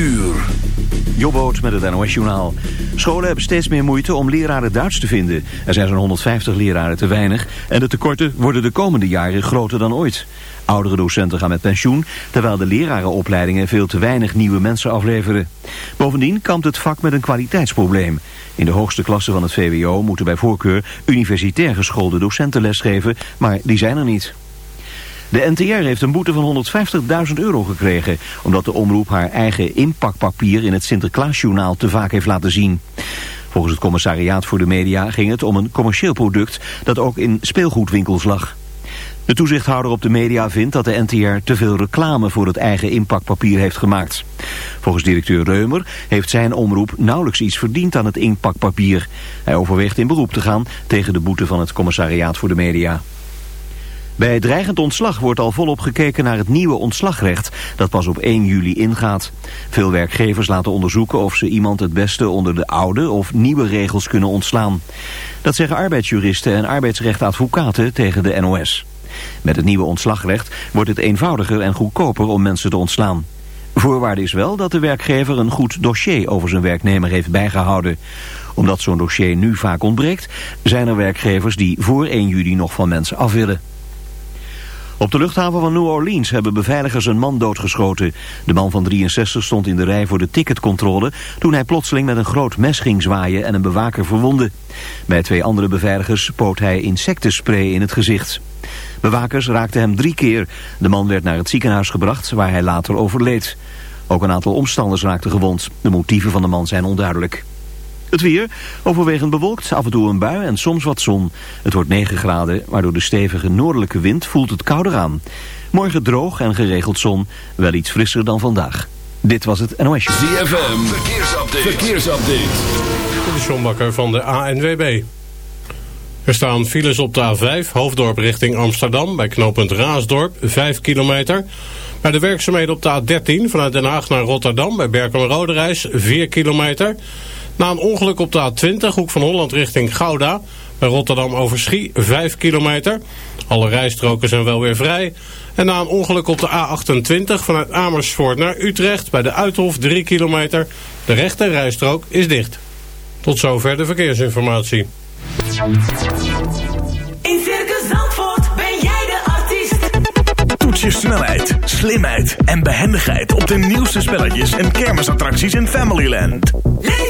uur. Jobboot met het NOS-journaal. Scholen hebben steeds meer moeite om leraren Duits te vinden. Er zijn zo'n 150 leraren te weinig en de tekorten worden de komende jaren groter dan ooit. Oudere docenten gaan met pensioen, terwijl de lerarenopleidingen veel te weinig nieuwe mensen afleveren. Bovendien kampt het vak met een kwaliteitsprobleem. In de hoogste klassen van het VWO moeten bij voorkeur universitair geschoolde docenten lesgeven, maar die zijn er niet. De NTR heeft een boete van 150.000 euro gekregen... omdat de omroep haar eigen inpakpapier in het Sinterklaasjournaal te vaak heeft laten zien. Volgens het commissariaat voor de media ging het om een commercieel product... dat ook in speelgoedwinkels lag. De toezichthouder op de media vindt dat de NTR te veel reclame voor het eigen inpakpapier heeft gemaakt. Volgens directeur Reumer heeft zijn omroep nauwelijks iets verdiend aan het inpakpapier. Hij overweegt in beroep te gaan tegen de boete van het commissariaat voor de media. Bij dreigend ontslag wordt al volop gekeken naar het nieuwe ontslagrecht dat pas op 1 juli ingaat. Veel werkgevers laten onderzoeken of ze iemand het beste onder de oude of nieuwe regels kunnen ontslaan. Dat zeggen arbeidsjuristen en arbeidsrechtadvocaten tegen de NOS. Met het nieuwe ontslagrecht wordt het eenvoudiger en goedkoper om mensen te ontslaan. Voorwaarde is wel dat de werkgever een goed dossier over zijn werknemer heeft bijgehouden. Omdat zo'n dossier nu vaak ontbreekt, zijn er werkgevers die voor 1 juli nog van mensen af willen. Op de luchthaven van New Orleans hebben beveiligers een man doodgeschoten. De man van 63 stond in de rij voor de ticketcontrole... toen hij plotseling met een groot mes ging zwaaien en een bewaker verwonde. Bij twee andere beveiligers spoot hij insectenspray in het gezicht. Bewakers raakten hem drie keer. De man werd naar het ziekenhuis gebracht waar hij later overleed. Ook een aantal omstanders raakten gewond. De motieven van de man zijn onduidelijk. Het weer, overwegend bewolkt, af en toe een bui en soms wat zon. Het wordt 9 graden, maar door de stevige noordelijke wind voelt het kouder aan. Morgen droog en geregeld zon, wel iets frisser dan vandaag. Dit was het NOS. ZFM, verkeersupdate. verkeersupdate. De Sjombakker van de ANWB. Er staan files op de A5, hoofddorp richting Amsterdam... bij knooppunt Raasdorp, 5 kilometer... Bij de werkzaamheden op de A13 vanuit Den Haag naar Rotterdam bij Berkel-Roderijs 4 kilometer. Na een ongeluk op de A20, hoek van Holland richting Gouda, bij Rotterdam over Schie, 5 kilometer. Alle rijstroken zijn wel weer vrij. En na een ongeluk op de A28 vanuit Amersfoort naar Utrecht, bij de Uithof, 3 kilometer. De rechte rijstrook is dicht. Tot zover de verkeersinformatie. In Circus Zandvoort ben jij de artiest. Toets je snelheid, slimheid en behendigheid op de nieuwste spelletjes en kermisattracties in Familyland. Leef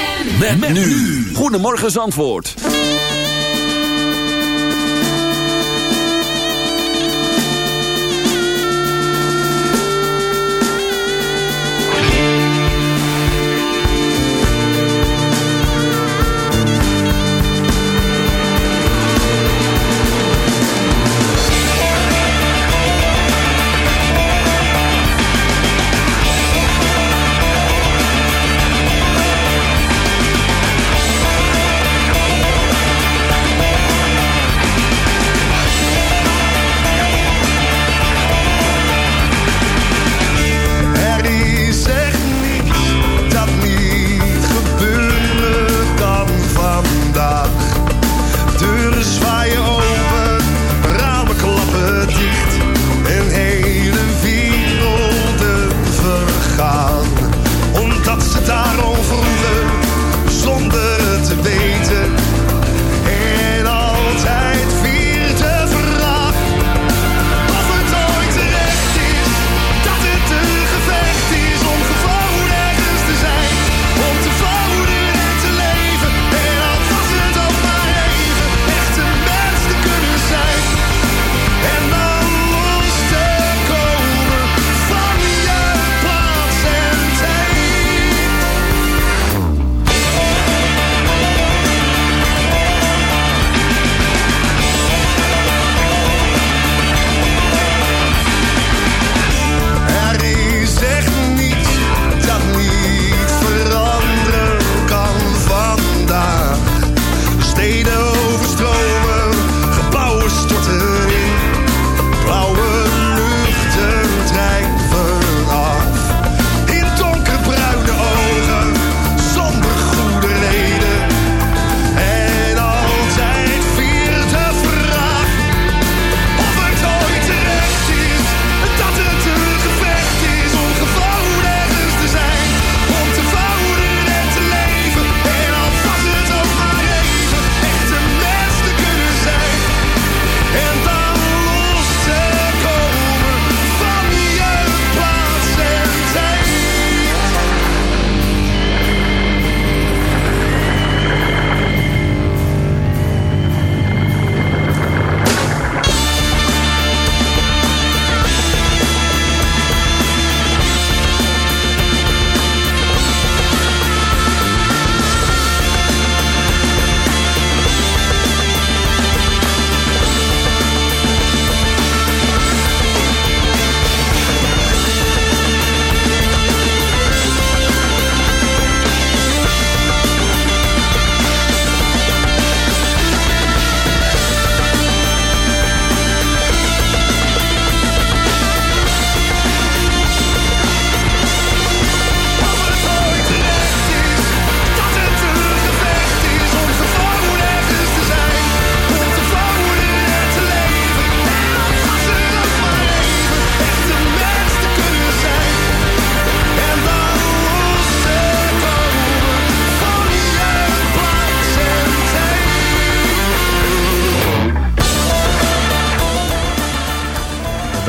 ZFM. Met, nu. Goedemorgen Zandvoort.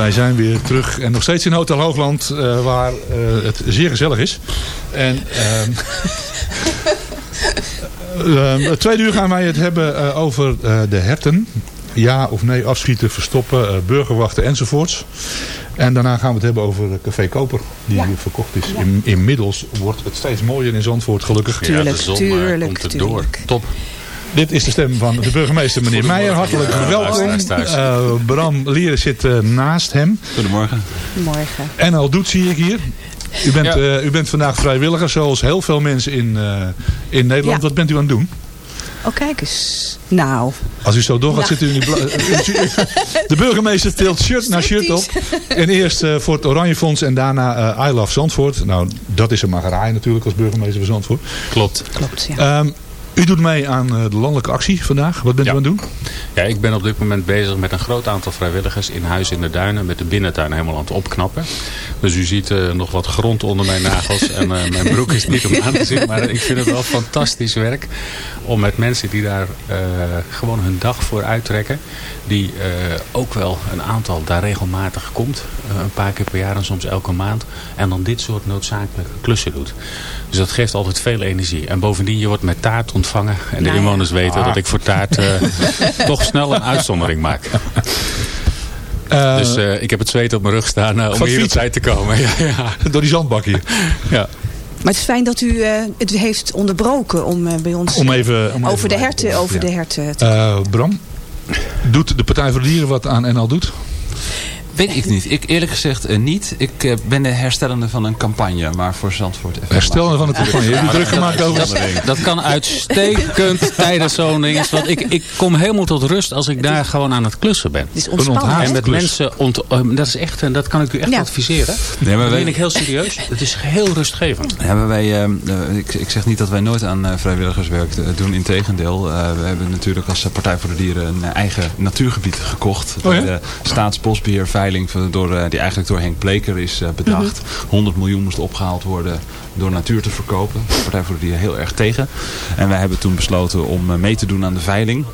Wij zijn weer terug en nog steeds in Hotel Hoogland, eh, waar eh, het zeer gezellig is. En ehm ehm, het tweede uur gaan wij het hebben eh, over eh, de herten. Ja of nee, afschieten, verstoppen, eh, burgerwachten enzovoorts. En daarna gaan we het hebben over Café Koper, die Ja. hier verkocht is. In, inmiddels wordt het steeds mooier in Zandvoort, gelukkig. Tuurlijk, ja, de zon eh, tuurlijk, komt er tuurlijk. door. Top. Dit is de stem van de burgemeester, meneer Meijer. Hartelijk welkom. Eh, Bram Lieren zit eh, naast hem. Goedemorgen. Morgen. En al doet zie ik hier. U bent, Ja. eh, u bent vandaag vrijwilliger, zoals heel veel mensen in, eh, in Nederland. Ja. Wat bent u aan het doen? Oh, kijk eens. Nou, Als u zo doorgaat, Ja. zit u in die De burgemeester tilt shirt na shirt op. En eerst eh, voor het Oranje Fonds en daarna eh I Love Zandvoort. Nou, dat is een magerij natuurlijk als burgemeester van Zandvoort. Klopt. klopt. Ja. Ehm, u doet mee aan eh, de landelijke actie vandaag. Wat bent Ja. u aan het doen? Ja, ik ben op dit moment bezig met een groot aantal vrijwilligers in Huis in de Duinen. Met de binnentuin helemaal aan het opknappen. Dus u ziet eh, nog wat grond onder mijn nagels. En eh, mijn broek is niet om aan te zien. Maar ik vind het wel fantastisch werk. Om met mensen die daar gewoon hun dag voor uittrekken. Die ook wel een aantal daar regelmatig komt. een paar keer per jaar en soms elke maand. En dan dit soort noodzakelijke klussen doet. Dus dat geeft altijd veel energie. En bovendien, je wordt met taart ontvangen. En de Nou ja. inwoners weten dat ik voor taart eh, toch snel een uitzondering maak. Eh, Dus eh, ik heb het zweet op mijn rug staan om hier op tijd te komen. Ja, ja. door die zandbak hier. ja. Maar het is fijn dat u eh, het heeft onderbroken om eh, bij ons Om even, om over even de herten, over Ja. de herten te... Eh, Bram, doet de Partij voor de Dieren wat aan NL doet? Weet ik niet. Ik eerlijk gezegd eh, niet. Ik eh, ben de herstellende van een campagne, maar voor Zandvoort even. Herstellen van het campagne. Heb je druk gemaakt over Dat, dat kan uitstekend tijdens zo'n ding. Want ik, ik kom helemaal tot rust als ik daar gewoon aan het klussen ben. Het is ontspannen. En met mensen, ont, eh, dat is echt, en dat kan ik u echt Ja. adviseren. Nee, maar dat meen ik heel serieus. Het is heel rustgevend. Maar wij, eh, eh, ik, ik zeg niet dat wij nooit aan vrijwilligerswerk doen. Integendeel, eh we hebben natuurlijk als Partij voor de Dieren een eigen natuurgebied gekocht. Oh ja? De staatsbosbeheerveiling van- door, eh, die eigenlijk door Henk Bleker is eh, bedacht. 100 miljoen moest opgehaald worden door natuur te verkopen. De Partij voor de Dieren heel erg tegen. En wij hebben toen besloten om eh, mee te doen aan de veiling.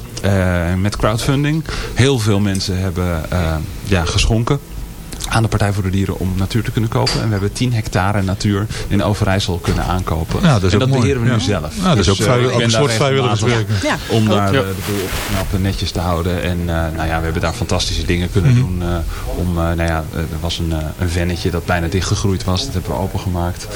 met crowdfunding. Heel veel mensen hebben ja, geschonken aan de Partij voor de Dieren om natuur te kunnen kopen. En we hebben 10 hectare natuur in Overijssel kunnen aankopen. Ja, dat is en dat mooi. beheren we Ja. nu zelf. Ja, dat is ook Dus, eh, ook een soort vrijwilligerswerk. Ja. Om daar eh, de boel op te knappen, netjes te houden. En eh, nou ja, we hebben daar fantastische dingen kunnen Mhm. doen. eh, om, nou ja, er was een, een vennetje dat bijna dichtgegroeid was. Dat hebben we opengemaakt.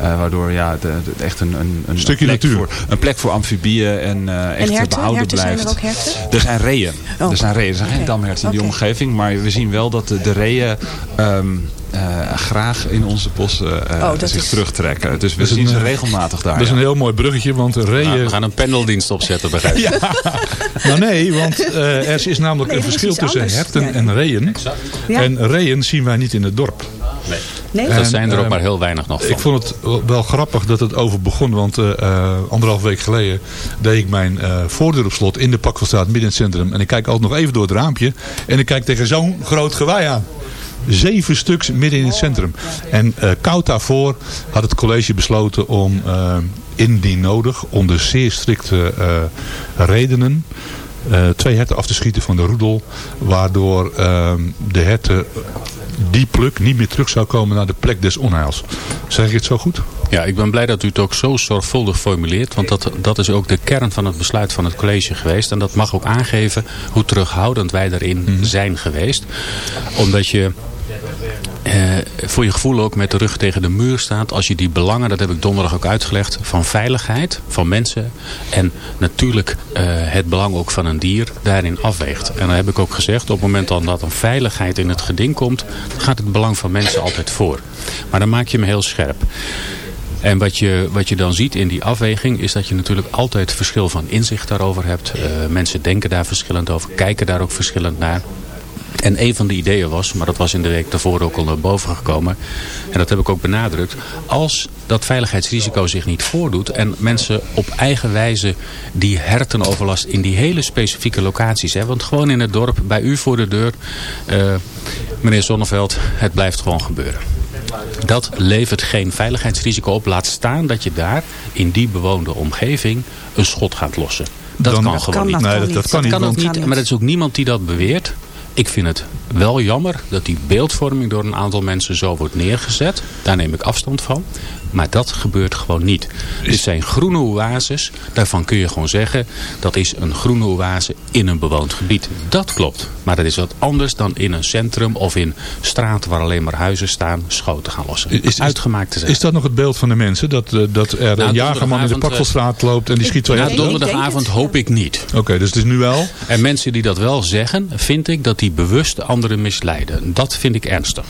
Eh, waardoor ja, de, de- echt een, een, een Stukje plek natuur. Voor, een plek voor amfibieën en eh echt En herten? behouden Herten zijn blijft. er ook herten? Er zijn reeën. Oh. Er zijn reeën. Er zijn geen Oké. damherten in die omgeving. Maar we zien wel dat de, de reeën ehm, eh, graag in onze bossen eh, Oh, zich is- terugtrekken. Dus we zien een, ze eh, regelmatig daar. Dat is ja. een heel mooi bruggetje, want reeën... Nou, we gaan een pendeldienst opzetten, begrijp ik. Nou nee, want eh, er is namelijk Nee, een verschil tussen anders. herten Ja. en reeën. Ja. En reeën zien wij niet in het dorp. Nee? En, Dat zijn er ook maar heel weinig nog van. Ik vond het wel grappig dat het over begon. Want anderhalf week geleden deed ik mijn eh, voordeur op slot in de Pakvelstraat midden in het centrum. En ik kijk altijd nog even door het raampje. En ik kijk tegen zo'n groot gewei aan. Zeven stuks midden in het centrum. En eh, koud daarvoor had het college besloten om eh, indien nodig, onder zeer strikte eh, redenen, eh, twee herten af te schieten van de roedel. Waardoor eh, de herten die pluk niet meer terug zou komen naar de plek des onheils. Zeg ik het zo goed? Ja, ik ben blij dat u het ook zo zorgvuldig formuleert. Want dat, dat is ook de kern van het besluit van het college geweest. En dat mag ook aangeven hoe terughoudend wij daarin zijn geweest. Omdat je eh, voor je gevoel ook met de rug tegen de muur staat. Als je die belangen, dat heb ik donderdag ook uitgelegd, van veiligheid, van mensen. En natuurlijk eh, het belang ook van een dier daarin afweegt. En dan heb ik ook gezegd, op het moment dan dat een veiligheid in het geding komt, gaat het belang van mensen altijd voor. Maar dan maak je me heel scherp. En wat je, wat je dan ziet in die afweging is dat je natuurlijk altijd verschil van inzicht daarover hebt. Eh, mensen denken daar verschillend over, kijken daar ook verschillend naar. En een van de ideeën was, maar dat was in de week daarvoor ook al naar boven gekomen. En dat heb ik ook benadrukt. Als dat veiligheidsrisico zich niet voordoet en mensen op eigen wijze die hertenoverlast in die hele specifieke locaties hebben. Want gewoon in het dorp, bij u voor de deur, eh, meneer Zonneveld, het blijft gewoon gebeuren. Dat levert geen veiligheidsrisico op. Laat staan dat je daar in die bewoonde omgeving een schot gaat lossen. Dat Dan- kan Dat gewoon kan, niet. dat Nee, kan dat- niet. dat kan niet, kan ook niet. Maar er is ook niemand die dat beweert. Ik vind het wel jammer dat die beeldvorming door een aantal mensen zo wordt neergezet. Daar neem ik afstand van. Maar dat gebeurt gewoon niet. Dit zijn groene oases. Daarvan kun je gewoon zeggen, dat is een groene oase in een bewoond gebied. Dat klopt. Maar dat is wat anders dan in een centrum of in straten waar alleen maar huizen staan, schoten gaan lossen. Is- is- Uitgemaakt te zijn. Is dat nog het beeld van de mensen? Dat, eh, dat er een jagerman in de donderdagavond, Pakvelstraat loopt en die schiet twee Na dood? donderdagavond hoop ik niet. Oké, dus het is nu wel... En mensen die dat wel zeggen, vind ik dat die bewust anderen misleiden. Dat vind ik ernstig.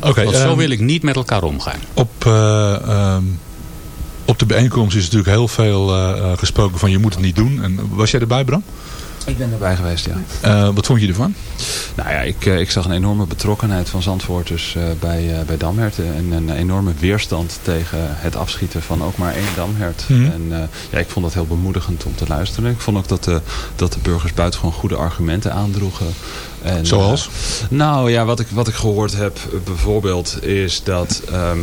Oké, Want zo ehm, wil ik niet met elkaar omgaan. Op, eh, ehm, op de bijeenkomst is natuurlijk heel veel eh, eh, gesproken van je moet het niet doen. En was jij erbij Bram? Ik ben erbij geweest, ja. Eh, wat vond je ervan? Nou ja, ik, eh, ik zag een enorme betrokkenheid van Zandvoorters eh, bij, eh, bij damherten. En een enorme weerstand tegen het afschieten van ook maar één damhert. Mhm. En ja, ik vond dat heel bemoedigend om te luisteren. Ik vond ook dat de, dat de burgers buitengewoon goede argumenten aandroegen. En, Zoals? nou ja, wat ik, wat ik gehoord heb bijvoorbeeld is dat... ehm,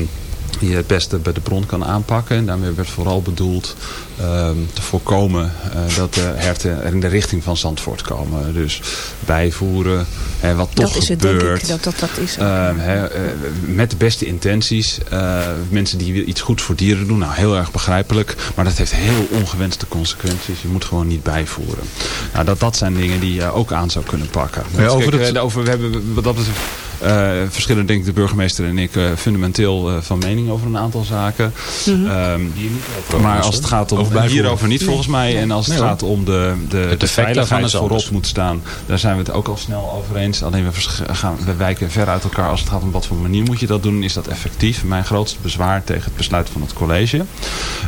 je het beste bij de bron kan aanpakken. En daarmee werd vooral bedoeld ehm, te voorkomen eh, dat de herten er in de richting van Zandvoort komen. Dus bijvoeren, hè, wat toch dat is het denk gebeurt. ik. Dat, dat, dat is Ehm, hè, eh, met de beste intenties. Eh, mensen die iets goeds voor dieren doen. Nou, heel erg begrijpelijk. Maar dat heeft heel ongewenste consequenties. Je moet gewoon niet bijvoeren. Nou, dat, dat zijn dingen die je ook aan zou kunnen pakken. Want over kijk, het- over, we hebben wat dat betreft... eh, verschillen denk ik de burgemeester en ik eh, fundamenteel eh, van mening over een aantal zaken. Ehm, maar als het gaat om Over hierover niet volgens mij. En als het Nee, gaat om de, de, de veiligheid voorop moet staan. Daar zijn we het ook al snel over eens. Alleen we, gaan, we wijken ver uit elkaar als het gaat om wat voor manier moet je dat doen. Is dat effectief? Mijn grootste bezwaar tegen het besluit van het college.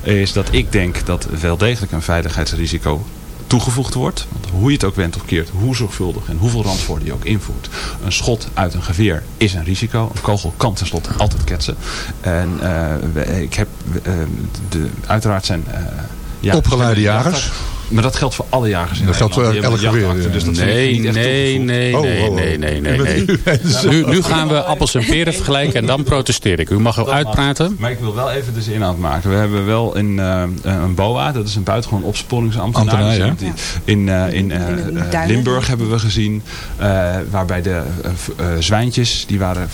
Is dat ik denk dat wel degelijk een veiligheidsrisico toegevoegd wordt. Want hoe je het ook went of keert, hoe zorgvuldig en hoeveel randvoorten je ook invoert. Een schot uit een geweer is een risico. Een kogel kan tenslotte altijd ketsen. En eh, ik heb, eh, de, uiteraard zijn... eh, ja, Opgeleide ja, jagers. Maar dat geldt voor alle jagers in Dat geldt Nederland. voor Die hebben elk een geweer. Dus dat Nee, nee, nee, Oh, nee, oh, oh. nee, nee, nee, nee. u bent zo- Nu, nu gaan we appels en peren vergelijken en dan protesteer ik. U mag ook uitpraten. Maar ik wil wel even dus inhoud maken. We hebben wel in, eh, een BOA, dat is een buitengewoon opsporingsambtenaar. In, eh, in eh. Limburg hebben we gezien, eh, waarbij de zwijntjes, die, waren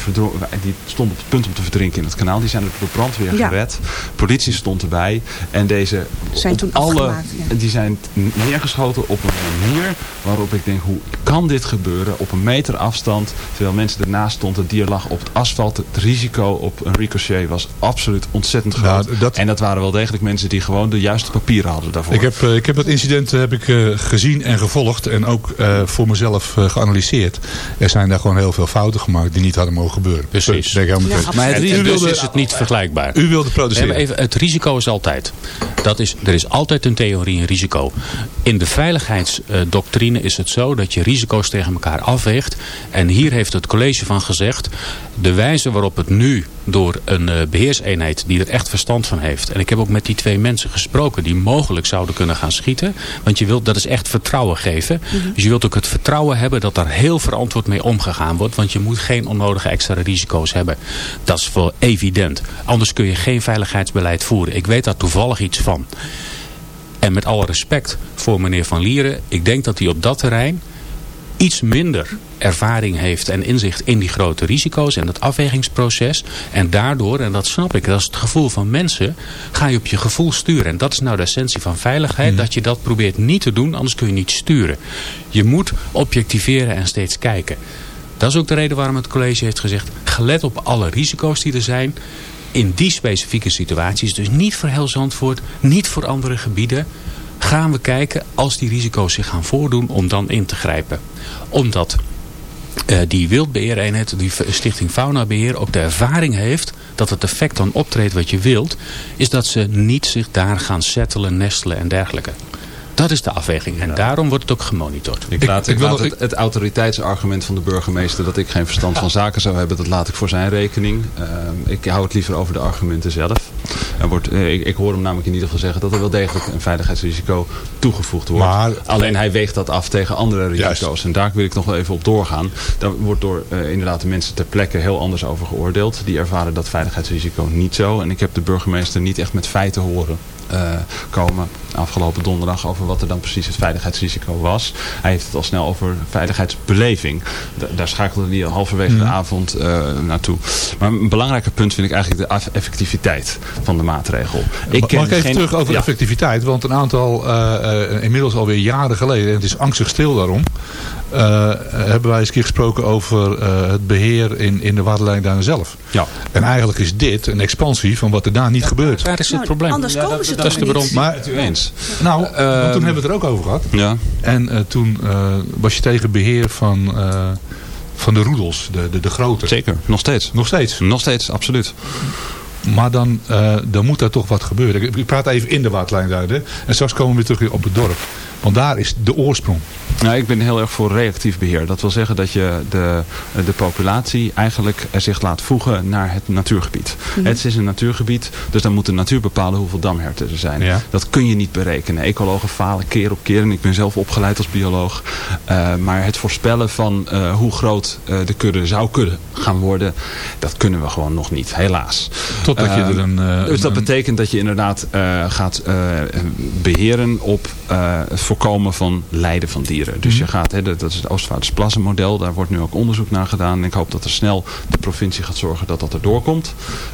die stonden op het punt om te verdrinken in het kanaal. Die zijn door de brandweer Ja. gered. Politie stond erbij. En deze Zijn toen alle. Die zijn neergeschoten op een manier waarop ik denk, hoe kan dit gebeuren op een meter afstand. Terwijl mensen ernaast stonden, het dier lag op het asfalt. Het risico op een ricochet was absoluut ontzettend groot. Nou, dat- En dat waren wel degelijk mensen die gewoon de juiste papieren hadden daarvoor. Ik heb, eh, ik heb dat incident eh, heb ik, eh, gezien en gevolgd en ook eh, voor mezelf geanalyseerd. Er zijn daar gewoon heel veel fouten gemaakt die niet hadden mogen gebeuren. Precies. Ik Ja. Maar het, En- dus is het niet vergelijkbaar. U wilde produceren. even, het risico is altijd. Dat is, er is altijd een theorie een risico. In de veiligheidsdoctrine is het zo dat je risico's tegen elkaar afweegt. En hier heeft het college van gezegd... de wijze waarop het nu door een eh, beheerseenheid die er echt verstand van heeft... en ik heb ook met die twee mensen gesproken die mogelijk zouden kunnen gaan schieten. Want je wilt, dat is echt vertrouwen geven. Dus je wilt ook het vertrouwen hebben dat daar heel verantwoord mee omgegaan wordt. Want je moet geen onnodige extra risico's hebben. Dat is wel evident. Anders kun je geen veiligheidsbeleid voeren. Ik weet daar toevallig iets van. En met alle respect voor meneer Van Lieren. Ik denk dat hij op dat terrein iets minder ervaring heeft en inzicht in die grote risico's en het afwegingsproces. En daardoor, en dat snap ik, dat is het gevoel van mensen, ga je op je gevoel sturen. En dat is nou de essentie van veiligheid, dat je dat probeert niet te doen, anders kun je niet sturen. Je moet objectiveren en steeds kijken. Dat is ook de reden waarom het college heeft gezegd, gelet op alle risico's die er zijn, in die specifieke situaties, dus niet voor heel Zandvoort, niet voor andere gebieden, gaan we kijken als die risico's zich gaan voordoen om dan in te grijpen. Omdat eh, die wildbeheereenheid, die Stichting Faunabeheer, ook de ervaring heeft dat het effect dan optreedt wat je wilt, is dat ze niet zich daar gaan settelen, nestelen en dergelijke. Dat is de afweging en daarom wordt het ook gemonitord. Ik laat, ik laat het, het autoriteitsargument van de burgemeester dat ik geen verstand van zaken zou hebben, dat laat ik voor zijn rekening. Ehm, ik hou het liever over de argumenten zelf. Er wordt, eh, ik, ik hoor hem namelijk in ieder geval zeggen dat er wel degelijk een veiligheidsrisico toegevoegd wordt. Maar- Alleen hij weegt dat af tegen andere risico's. En daar wil ik nog wel even op doorgaan. Daar wordt door eh, inderdaad de mensen ter plekke heel anders over geoordeeld. Die ervaren dat veiligheidsrisico niet zo. En ik heb de burgemeester niet echt met feiten horen komen afgelopen donderdag over wat er dan precies het veiligheidsrisico was. Hij heeft het al snel over veiligheidsbeleving. Da- daar schakelde hij al halverwege de avond eh, naartoe. Maar een belangrijker punt vind ik eigenlijk de effectiviteit van de maatregel. Ik Mag ik even geen- terug over Ja. effectiviteit? Want een aantal, eh, eh, inmiddels alweer jaren geleden, en het is angstig stil daarom, eh, hebben wij eens een keer gesproken over eh, het beheer in, in de waterleiding zelf. Ja. En eigenlijk is dit een expansie van wat er daar niet gebeurt. Daar is het Nou, probleem. Anders komen ze dat is toch de bron. Maar, Met u eens. nou, want toen Ehm, hebben we het er ook over gehad. Ja. En eh, toen eh, was je tegen beheer van, eh, van de roedels, de, de, de grote. Zeker, nog steeds. Nog steeds. Nog steeds, absoluut. Maar dan, eh, dan moet daar toch wat gebeuren. Ik, ik praat even in de waterlijnduiden. En straks komen we weer terug op het dorp. Want daar is de oorsprong. Nou, ik ben heel erg voor reactief beheer. Dat wil zeggen dat je de, de populatie eigenlijk er zich laat voegen naar het natuurgebied. Het is een natuurgebied, dus dan moet de natuur bepalen hoeveel damherten er zijn. Ja. Dat kun je niet berekenen. Ecologen falen keer op keer en ik ben zelf opgeleid als bioloog. Eh, maar het voorspellen van eh, hoe groot eh, de kudde zou kunnen gaan worden, dat kunnen we gewoon nog niet, helaas. Totdat je er een... eh, dus dat een- betekent dat je inderdaad eh, gaat eh, beheren op eh, het voorkomen van lijden van dieren. Dus je gaat, hè, dat is het Oostvaardersplassenmodel, daar wordt nu ook onderzoek naar gedaan. En ik hoop dat er snel de provincie gaat zorgen dat dat er doorkomt.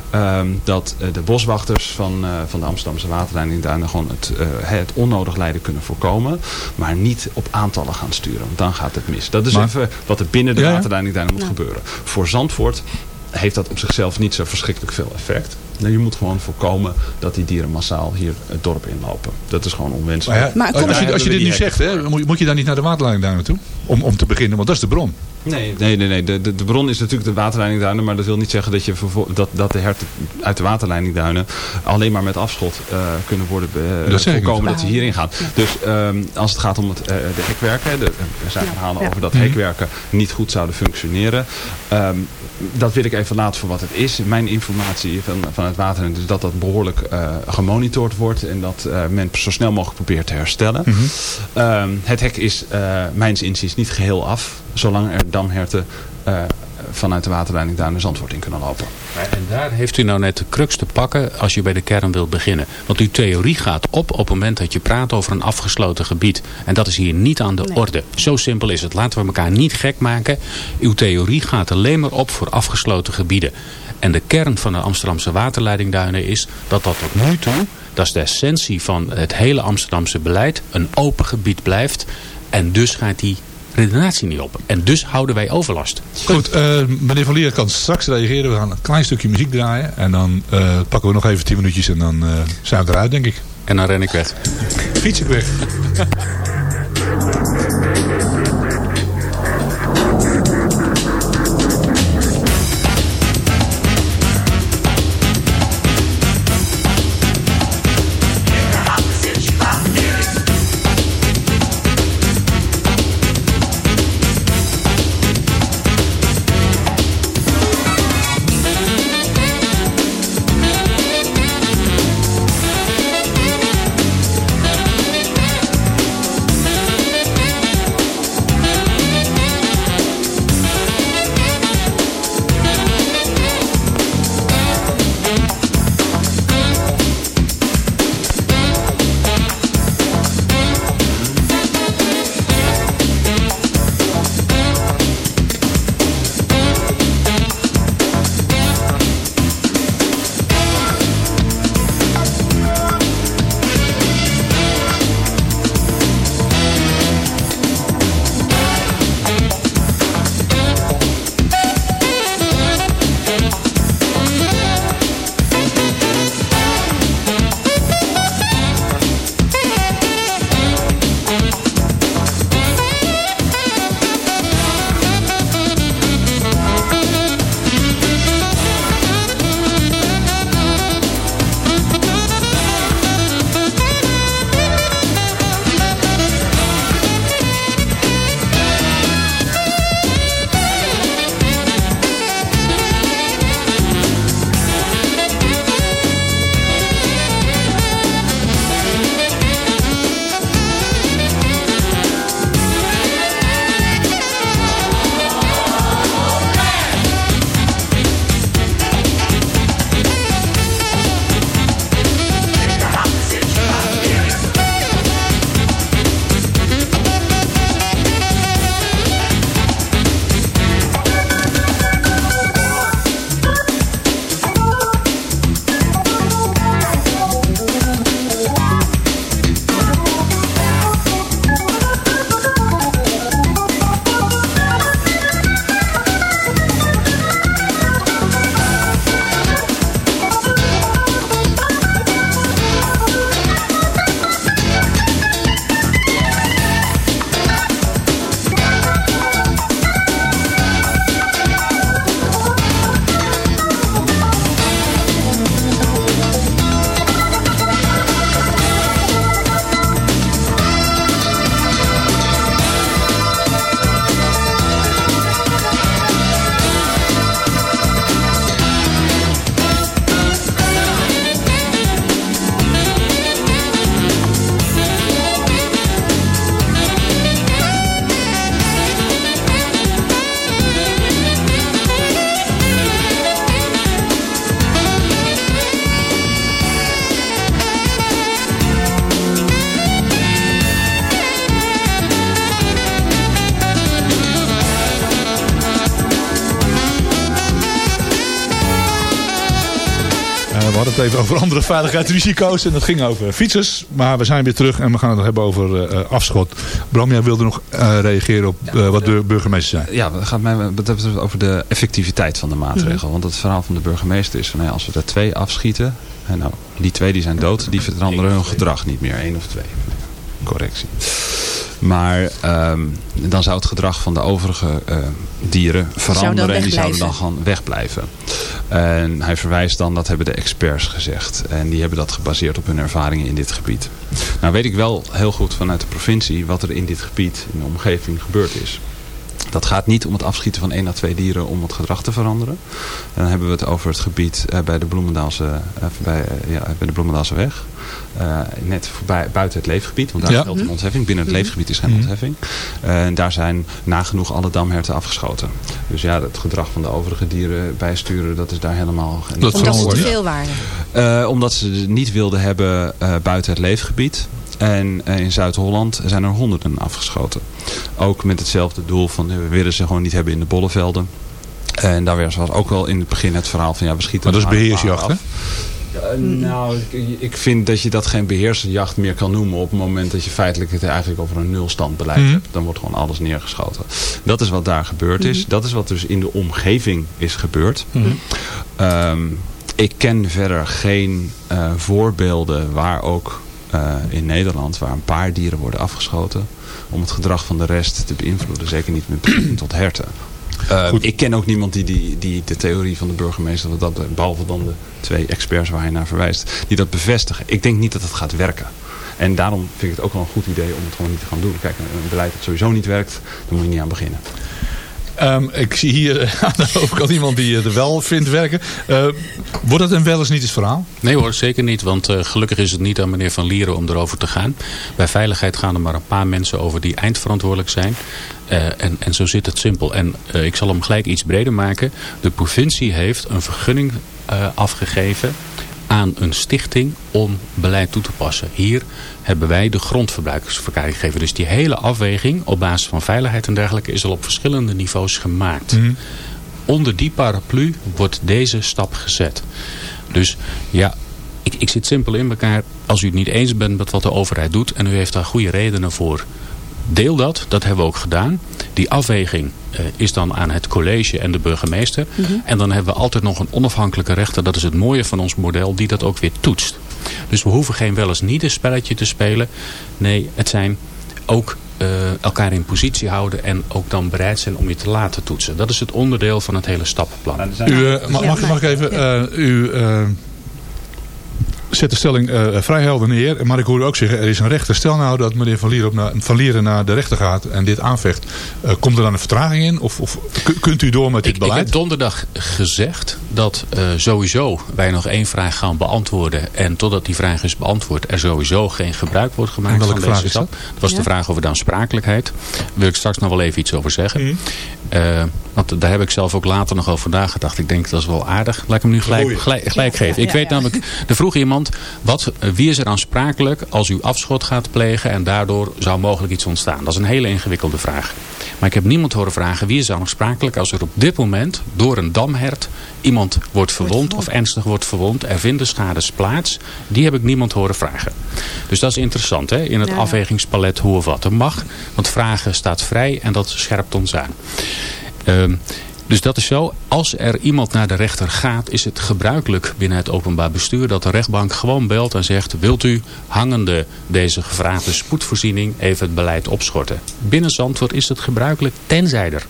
Ehm, dat eh, de boswachters van, eh, van de Amsterdamse waterleiding Duinen gewoon het, eh, het onnodig lijden kunnen voorkomen. Maar niet op aantallen gaan sturen, want dan gaat het mis. Dat is Maar- even wat er binnen de Ja, waterleiding Duinen moet gebeuren. Voor Zandvoort heeft dat op zichzelf niet zo verschrikkelijk veel effect. Nee, je moet gewoon voorkomen dat die dieren massaal hier het dorp inlopen. Dat is gewoon onwenselijk. Maar ja, Maar als, je, als je dit nu zegt, hè, moet, moet je dan niet naar de waterleiding daar naartoe? Om, om te beginnen, want dat is de bron. Nee, nee, nee. nee. De, de, de bron is natuurlijk de waterleiding Duinen. Maar dat wil niet zeggen dat, je dat, dat de herten uit de waterleiding Duinen alleen maar met afschot eh, kunnen worden Dat voorkomen dat ze hierin gaan. Dus ehm, als het gaat om het, eh, de hekwerken. de- er zijn Ja. verhalen Ja. over dat Mhm. hekwerken niet goed zouden functioneren. Ehm, dat wil ik even laten voor wat het is. Mijn informatie van, van het water is dat dat behoorlijk eh, gemonitord wordt. En dat eh, men zo snel mogelijk probeert te herstellen. Mhm. Ehm, het hek is uh, mijns inziens niet geheel af. Zolang er damherten eh, vanuit de waterleiding daar naar Zandvoort in kunnen lopen. En daar heeft u nou net de crux te pakken als je bij de kern wilt beginnen. Want uw theorie gaat op op het moment dat je praat over een afgesloten gebied. En dat is hier niet aan de Nee. orde. Zo simpel is het. Laten we elkaar niet gek maken. Uw theorie gaat alleen maar op voor afgesloten gebieden. En de kern van de Amsterdamse waterleidingduinen is dat dat tot nu toe, dat is de essentie van het hele Amsterdamse beleid, een open gebied blijft. En dus gaat die redenatie niet op. En dus houden wij overlast. Goed, eh, meneer Van Lier kan straks reageren. We gaan een klein stukje muziek draaien. En dan eh, pakken we nog even 10 minuutjes en dan eh, zijn we eruit, denk ik. En dan ren ik weg. Fiets ik weg. het even over andere veiligheidsrisico's. En dat ging over fietsers. Maar we zijn weer terug en we gaan het nog hebben over eh, afschot. Bram, jij wilde nog eh, reageren op eh, wat de burgemeester zei. Ja, het gaat mij wat dat betreft over de effectiviteit van de maatregel. Mhm. Want het verhaal van de burgemeester is van ja, als we er twee afschieten. En nou, die twee die zijn dood, die veranderen hun gedrag niet meer. één of twee. Correctie. Maar ehm, dan zou het gedrag van de overige eh, dieren veranderen. en die zouden dan wegblijven. En hij verwijst dan, dat hebben de experts gezegd. En die hebben dat gebaseerd op hun ervaringen in dit gebied. Nou weet ik wel heel goed vanuit de provincie wat er in dit gebied, in de omgeving, gebeurd is. Dat gaat niet om het afschieten van één à twee dieren om het gedrag te veranderen. En dan hebben we het over het gebied eh, bij, de Bloemendaalse, eh, bij, eh, ja, bij de Bloemendaalse weg. Eh, net voorbij, buiten het leefgebied, want daar Ja. geldt een ontheffing. Binnen het leefgebied is geen Mhm. ontheffing. Eh, en daar zijn nagenoeg alle damherten afgeschoten. Dus ja, het gedrag van de overige dieren bijsturen, dat is daar helemaal... geen- Dat Omdat ze te veel waren. eh, omdat ze het niet wilden hebben eh, buiten het leefgebied. En eh, in Zuid-Holland zijn er honderden afgeschoten. Ook met hetzelfde doel van eh, we willen ze gewoon niet hebben in de bollevelden. En daar was was ook wel in het begin het verhaal van ja, we schieten Maar dat is er beheersjacht, hè? af. Ja, nou, ik, ik vind dat je dat geen beheersjacht meer kan noemen op het moment dat je feitelijk het eigenlijk over een nulstandbeleid Mhm. hebt. Dan wordt gewoon alles neergeschoten. Dat is wat daar gebeurd is. Dat is wat dus in de omgeving is gebeurd. Ehm, ik ken verder geen eh, voorbeelden waar ook eh, in Nederland waar een paar dieren worden afgeschoten om het gedrag van de rest te beïnvloeden. Zeker niet met betrekking tot herten. Eh, Goed. ik ken ook niemand die, die, die de theorie van de burgemeester, wat dat, behalve dan de twee experts waar hij naar verwijst, die dat bevestigen. Ik denk niet dat het gaat werken. En daarom vind ik het ook wel een goed idee om het gewoon niet te gaan doen. Kijk, een beleid dat sowieso niet werkt, daar moet je niet aan beginnen. Ehm, ik zie hier eh, aan de overkant iemand die het er wel vindt werken. Eh, wordt het een wel niet eens verhaal? Nee hoor, zeker niet. Want eh, gelukkig is het niet aan meneer Van Lieren om erover te gaan. Bij veiligheid gaan er maar een paar mensen over die eindverantwoordelijk zijn. Eh, en, en zo zit het simpel. En eh, ik zal hem gelijk iets breder maken. De provincie heeft een vergunning eh, afgegeven aan een stichting om beleid toe te passen. Hier hebben wij de grondverbruikersverklaring gegeven. Dus die hele afweging op basis van veiligheid en dergelijke is al op verschillende niveaus gemaakt. Onder die paraplu wordt deze stap gezet. Dus ja, ik, ik zit simpel in elkaar. Als u het niet eens bent met wat de overheid doet en u heeft daar goede redenen voor. Deel dat, dat hebben we ook gedaan. Die afweging eh, is dan aan het college en de burgemeester. En dan hebben we altijd nog een onafhankelijke rechter. Dat is het mooie van ons model, die dat ook weer toetst. Dus we hoeven geen wel eens niet een spelletje te spelen. Nee, het zijn ook eh, elkaar in positie houden en ook dan bereid zijn om je te laten toetsen. Dat is het onderdeel van het hele stappenplan. U, eh, mag, mag, ik even... eh, u zet de stelling eh, vrij helder neer. Maar ik hoor u ook zeggen, er is een rechter. Stel nou dat meneer Van Lieren, op naar, van Lieren naar de rechter gaat en dit aanvecht. Eh, komt er dan een vertraging in? Of, of ku- kunt u door met dit Ik, ik beleid? heb donderdag gezegd dat eh, sowieso wij nog één vraag gaan beantwoorden. En totdat die vraag is beantwoord er sowieso geen gebruik wordt gemaakt En welke van vraag deze is dat? stap. Dat was Ja. de vraag over de aansprakelijkheid. Daar wil ik straks nog wel even iets over zeggen. Mhm. Eh, want daar heb ik zelf ook later nog over nagedacht. Ik denk dat is wel aardig. Laat ik hem nu gelijk, gelijk, gelijk geven. Ik ja, weet ja. namelijk, er vroeg iemand, wat, eh, wie is er aansprakelijk als u afschot gaat plegen en daardoor zou mogelijk iets ontstaan? Dat is een hele ingewikkelde vraag. Maar ik heb niemand horen vragen, wie is er aansprakelijk als er op dit moment door een damhert iemand wordt verwond of ernstig wordt verwond. Er vinden schades plaats. Die heb ik niemand horen vragen. Dus dat is interessant hè, in het Ja, ja. afwegingspalet hoe of wat er mag. Want vragen staat vrij en dat scherpt ons aan. Ehm, dus dat is zo. Als er iemand naar de rechter gaat, is het gebruikelijk binnen het openbaar bestuur dat de rechtbank gewoon belt en zegt: Wilt u hangende deze gevraagde spoedvoorziening even het beleid opschorten? Binnen Zandvoort is het gebruikelijk, tenzij er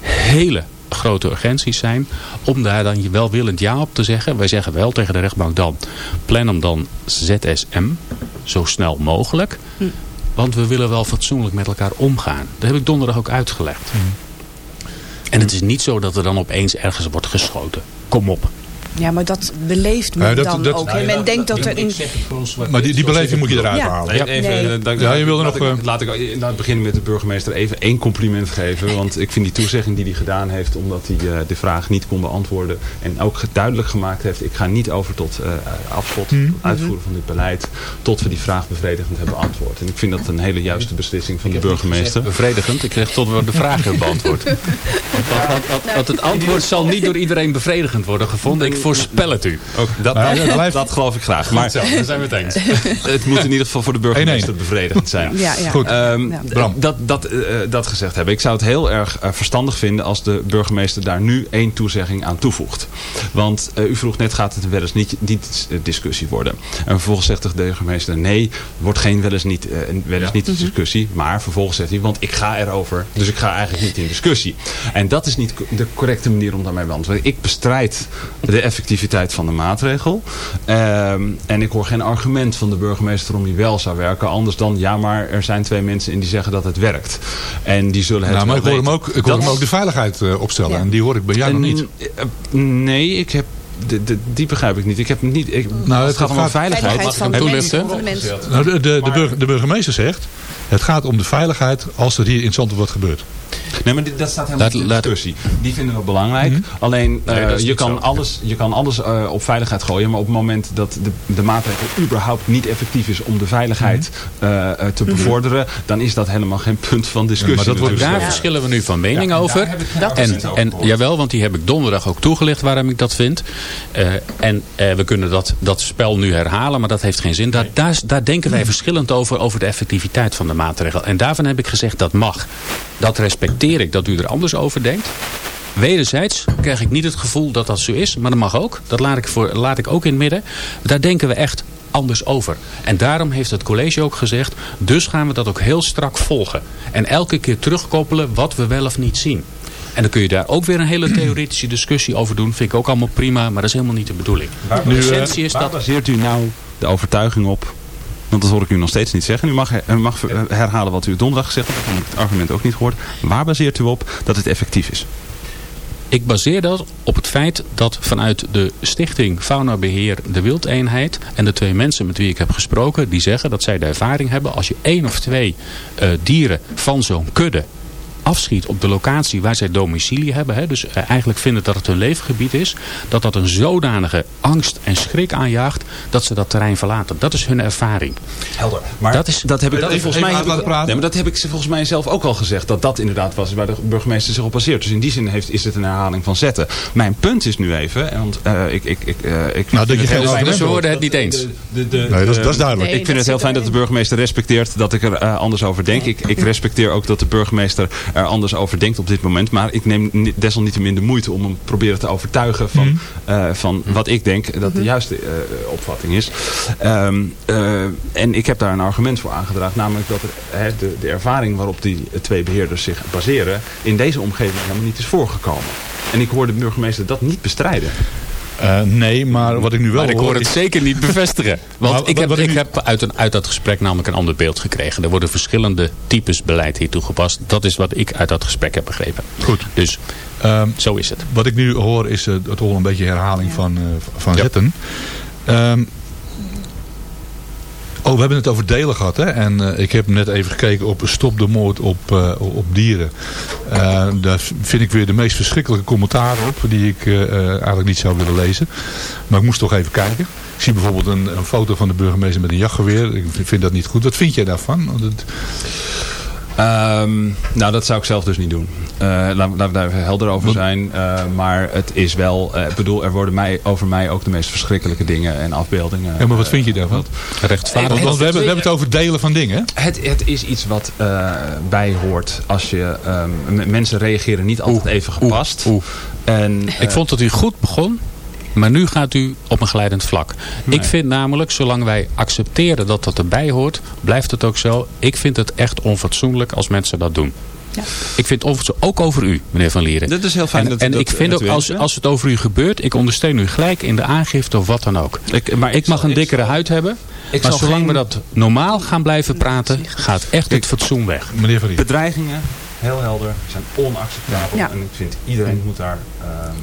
hele grote urgenties zijn, om daar dan je welwillend ja op te zeggen. Wij zeggen wel tegen de rechtbank dan, plan hem dan ZSM, zo snel mogelijk. Want we willen wel fatsoenlijk met elkaar omgaan. Dat heb ik donderdag ook uitgelegd. En het is niet zo dat er dan opeens ergens wordt geschoten. Kom op. Ja, maar dat beleeft men Ja, dat- dan dat- ook. En men denkt dat er een... Maar die, die beleving moet je eruit Ja. halen. Ja. Even, Nee. eh, dank- Ja, je wilde laat nog, Ik, eh, laat ik inderdaad beginnen met de burgemeester even één compliment geven. Want ik vind die toezegging die hij gedaan heeft, omdat hij eh, de vraag niet kon beantwoorden. En ook duidelijk gemaakt heeft, ik ga niet over tot eh afschot, Mhm. uitvoeren van dit beleid. Tot we die vraag bevredigend hebben beantwoord. En ik vind dat een hele juiste beslissing van de burgemeester. Bevredigend. Ik kreeg tot we de vraag hebben beantwoord. Want, want- want- want het antwoord zal niet door iedereen bevredigend worden gevonden. Ik voorspel het u. Ook dat, Nou, dat, dat blijft- dat geloof ik graag. Maar Zo, daar zijn we het eens. het moet in ieder geval voor de burgemeester bevredigend zijn. Ja, ja. Goed. Ehm, Ja. Bram. dat, dat, eh, dat gezegd hebben. Ik zou het heel erg eh, verstandig vinden als de burgemeester daar nu één toezegging aan toevoegt. Want eh, u vroeg net, gaat het een wel eens niet, niet discussie worden? En vervolgens zegt de burgemeester, nee, wordt geen wel eens niet, een wel eens niet discussie. Maar vervolgens zegt hij, want ik ga erover, dus ik ga eigenlijk niet in discussie. En dat is niet de correcte manier om daarmee te beantwoorden. Ik bestrijd de effectiviteit van de maatregel. Ehm, en ik hoor geen argument van de burgemeester om die wel zou werken. Anders dan, ja, maar er zijn twee mensen in die zeggen dat het werkt. En die zullen het Nou, maar ik wel hoor hem ook, ik hoor Dat- hem ook de veiligheid eh, opstellen. Ja. En die hoor ik bij jou nog niet. Eh, Nee, ik heb... De, de, die begrijp ik niet. Ik heb niet. Ik, Nou, het het gaat om veiligheid. Veiligheid van de mensen. van de mensen. Nou, de, de, de, de burgemeester zegt, het gaat om de veiligheid als er hier in Zandvoort wat gebeurt. Nee, maar dit- dat staat helemaal in de discussie. Die vinden we belangrijk. Alleen, eh, Nee, je, kan zo. alles, je kan alles eh, op veiligheid gooien. Maar op het moment dat de, de maatregel überhaupt niet effectief is om de veiligheid eh, eh, te bevorderen. Dan is dat helemaal geen punt van discussie. maar dat wordt-. Daar verschillen we nu van mening over. Dat is En, het en jawel, want die heb ik donderdag ook toegelicht waarom ik dat vind. Eh, en eh, we kunnen dat, dat spel nu herhalen, maar dat heeft geen zin. Daar, daar, daar denken wij verschillend over, over de effectiviteit van de maatregel. En daarvan heb ik gezegd dat mag. Dat respecteer ik, dat u er anders over denkt. Wederzijds krijg ik niet het gevoel dat dat zo is, maar dat mag ook. Dat laat ik, voor, laat ik ook in het midden. Daar denken we echt anders over. En daarom heeft het college ook gezegd, dus gaan we dat ook heel strak volgen. En elke keer terugkoppelen wat we wel of niet zien. En dan kun je daar ook weer een hele theoretische discussie over doen. Vind ik ook allemaal prima, maar dat is helemaal niet de bedoeling. Nu, de essentie is waar dat... baseert u nou de overtuiging op? Want dat hoor ik u nog steeds niet zeggen. U mag, mag herhalen wat u donderdag gezegd hebt. Ik heb het argument ook niet gehoord. Waar baseert u op dat het effectief is? Ik baseer dat op het feit dat vanuit de stichting Faunabeheer de Wildeenheid en de twee mensen met wie ik heb gesproken, die zeggen dat zij de ervaring hebben als je één of twee eh, dieren van zo'n kudde afschiet op de locatie waar zij domicilie hebben. Hè, dus eh, eigenlijk vinden dat het hun leefgebied is. Dat dat een zodanige angst en schrik aanjaagt dat ze dat terrein verlaten. Dat is hun ervaring. Helder. Maar Dat is- dat heb ik Even- volgens even mij uit laten praten. Nee, maar dat heb ik ze volgens mij zelf ook al gezegd. Dat dat inderdaad was waar de burgemeester zich op baseert. Dus in die zin heeft, is het een herhaling van zetten. Mijn punt is nu even. en Want eh, ik, ik, ik, eh, ik Nou, dat je vind geen het heel argument we hoort. worden het niet eens. de- de- de- Nee, dat is, dat is duidelijk. Nee. ik vind het heel fijn dat de burgemeester respecteert dat ik er eh, anders over denk. Ik, ik respecteer ook dat de burgemeester er anders over denkt op dit moment. Maar ik neem ni- desalniettemin de moeite om hem proberen te overtuigen van, eh, van wat ik denk dat de juiste eh, opvatting is. Ehm, eh, en ik heb daar een argument voor aangedragen. Namelijk dat er, de, de ervaring waarop die twee beheerders zich baseren in deze omgeving helemaal niet is voorgekomen. En ik hoor de burgemeester dat niet bestrijden. Eh, nee, maar wat ik nu wel Maar ik hoor het is- zeker niet bevestigen. Want Maar ik heb, ik nu- heb uit, een, uit dat gesprek namelijk een ander beeld gekregen. Er worden verschillende types beleid hier toegepast. Dat is wat ik uit dat gesprek heb begrepen. Goed. Dus Ehm, zo is het. Wat ik nu hoor is uh, het al een beetje herhaling van, uh, van Ja. zetten. Um, oh, we hebben het over delen gehad. Hè? En uh, ik heb net even gekeken op Stop de moord op, uh, op dieren. daar vind ik weer de meest verschrikkelijke commentaren op. Die ik eigenlijk niet zou willen lezen. Maar ik moest toch even kijken. Ik zie bijvoorbeeld een, een foto van de burgemeester met een jachtgeweer. Ik vind dat niet goed. Wat vind jij daarvan? Um, nou, dat zou ik zelf dus niet doen. Uh, laten we daar helder over zijn. Uh, maar het is wel... Uh, ik bedoel, er worden mij, over mij ook de meest verschrikkelijke dingen en afbeeldingen. Ja, maar wat vind je daarvan? Rechtvaardig. Want, we, hebben, we hebben het over delen van dingen. Het, het is iets wat bij hoort. Als je... Um, mensen reageren niet altijd even gepast. En, ik vond dat u goed begon. Maar nu gaat u op een glijdend vlak. Nee. Ik vind namelijk, zolang wij accepteren dat dat erbij hoort, blijft het ook zo. Ik vind het echt onfatsoenlijk als mensen dat doen. Ja. Ik vind het ook over u, meneer Van Lieren. Dat is heel fijn. En, dat, en dat, ik vind dat ook, als, als het over u gebeurt, ik ondersteun u gelijk in de aangifte of wat dan ook. Ik, maar ik, ik mag zal, een dikkere zal, huid hebben. Maar zolang geen... we dat normaal gaan blijven praten, gaat echt het fatsoen weg. Meneer Van Lieren. Bedreigingen, heel helder, zijn onacceptabel. Ja. En ik vind iedereen moet daar... Um,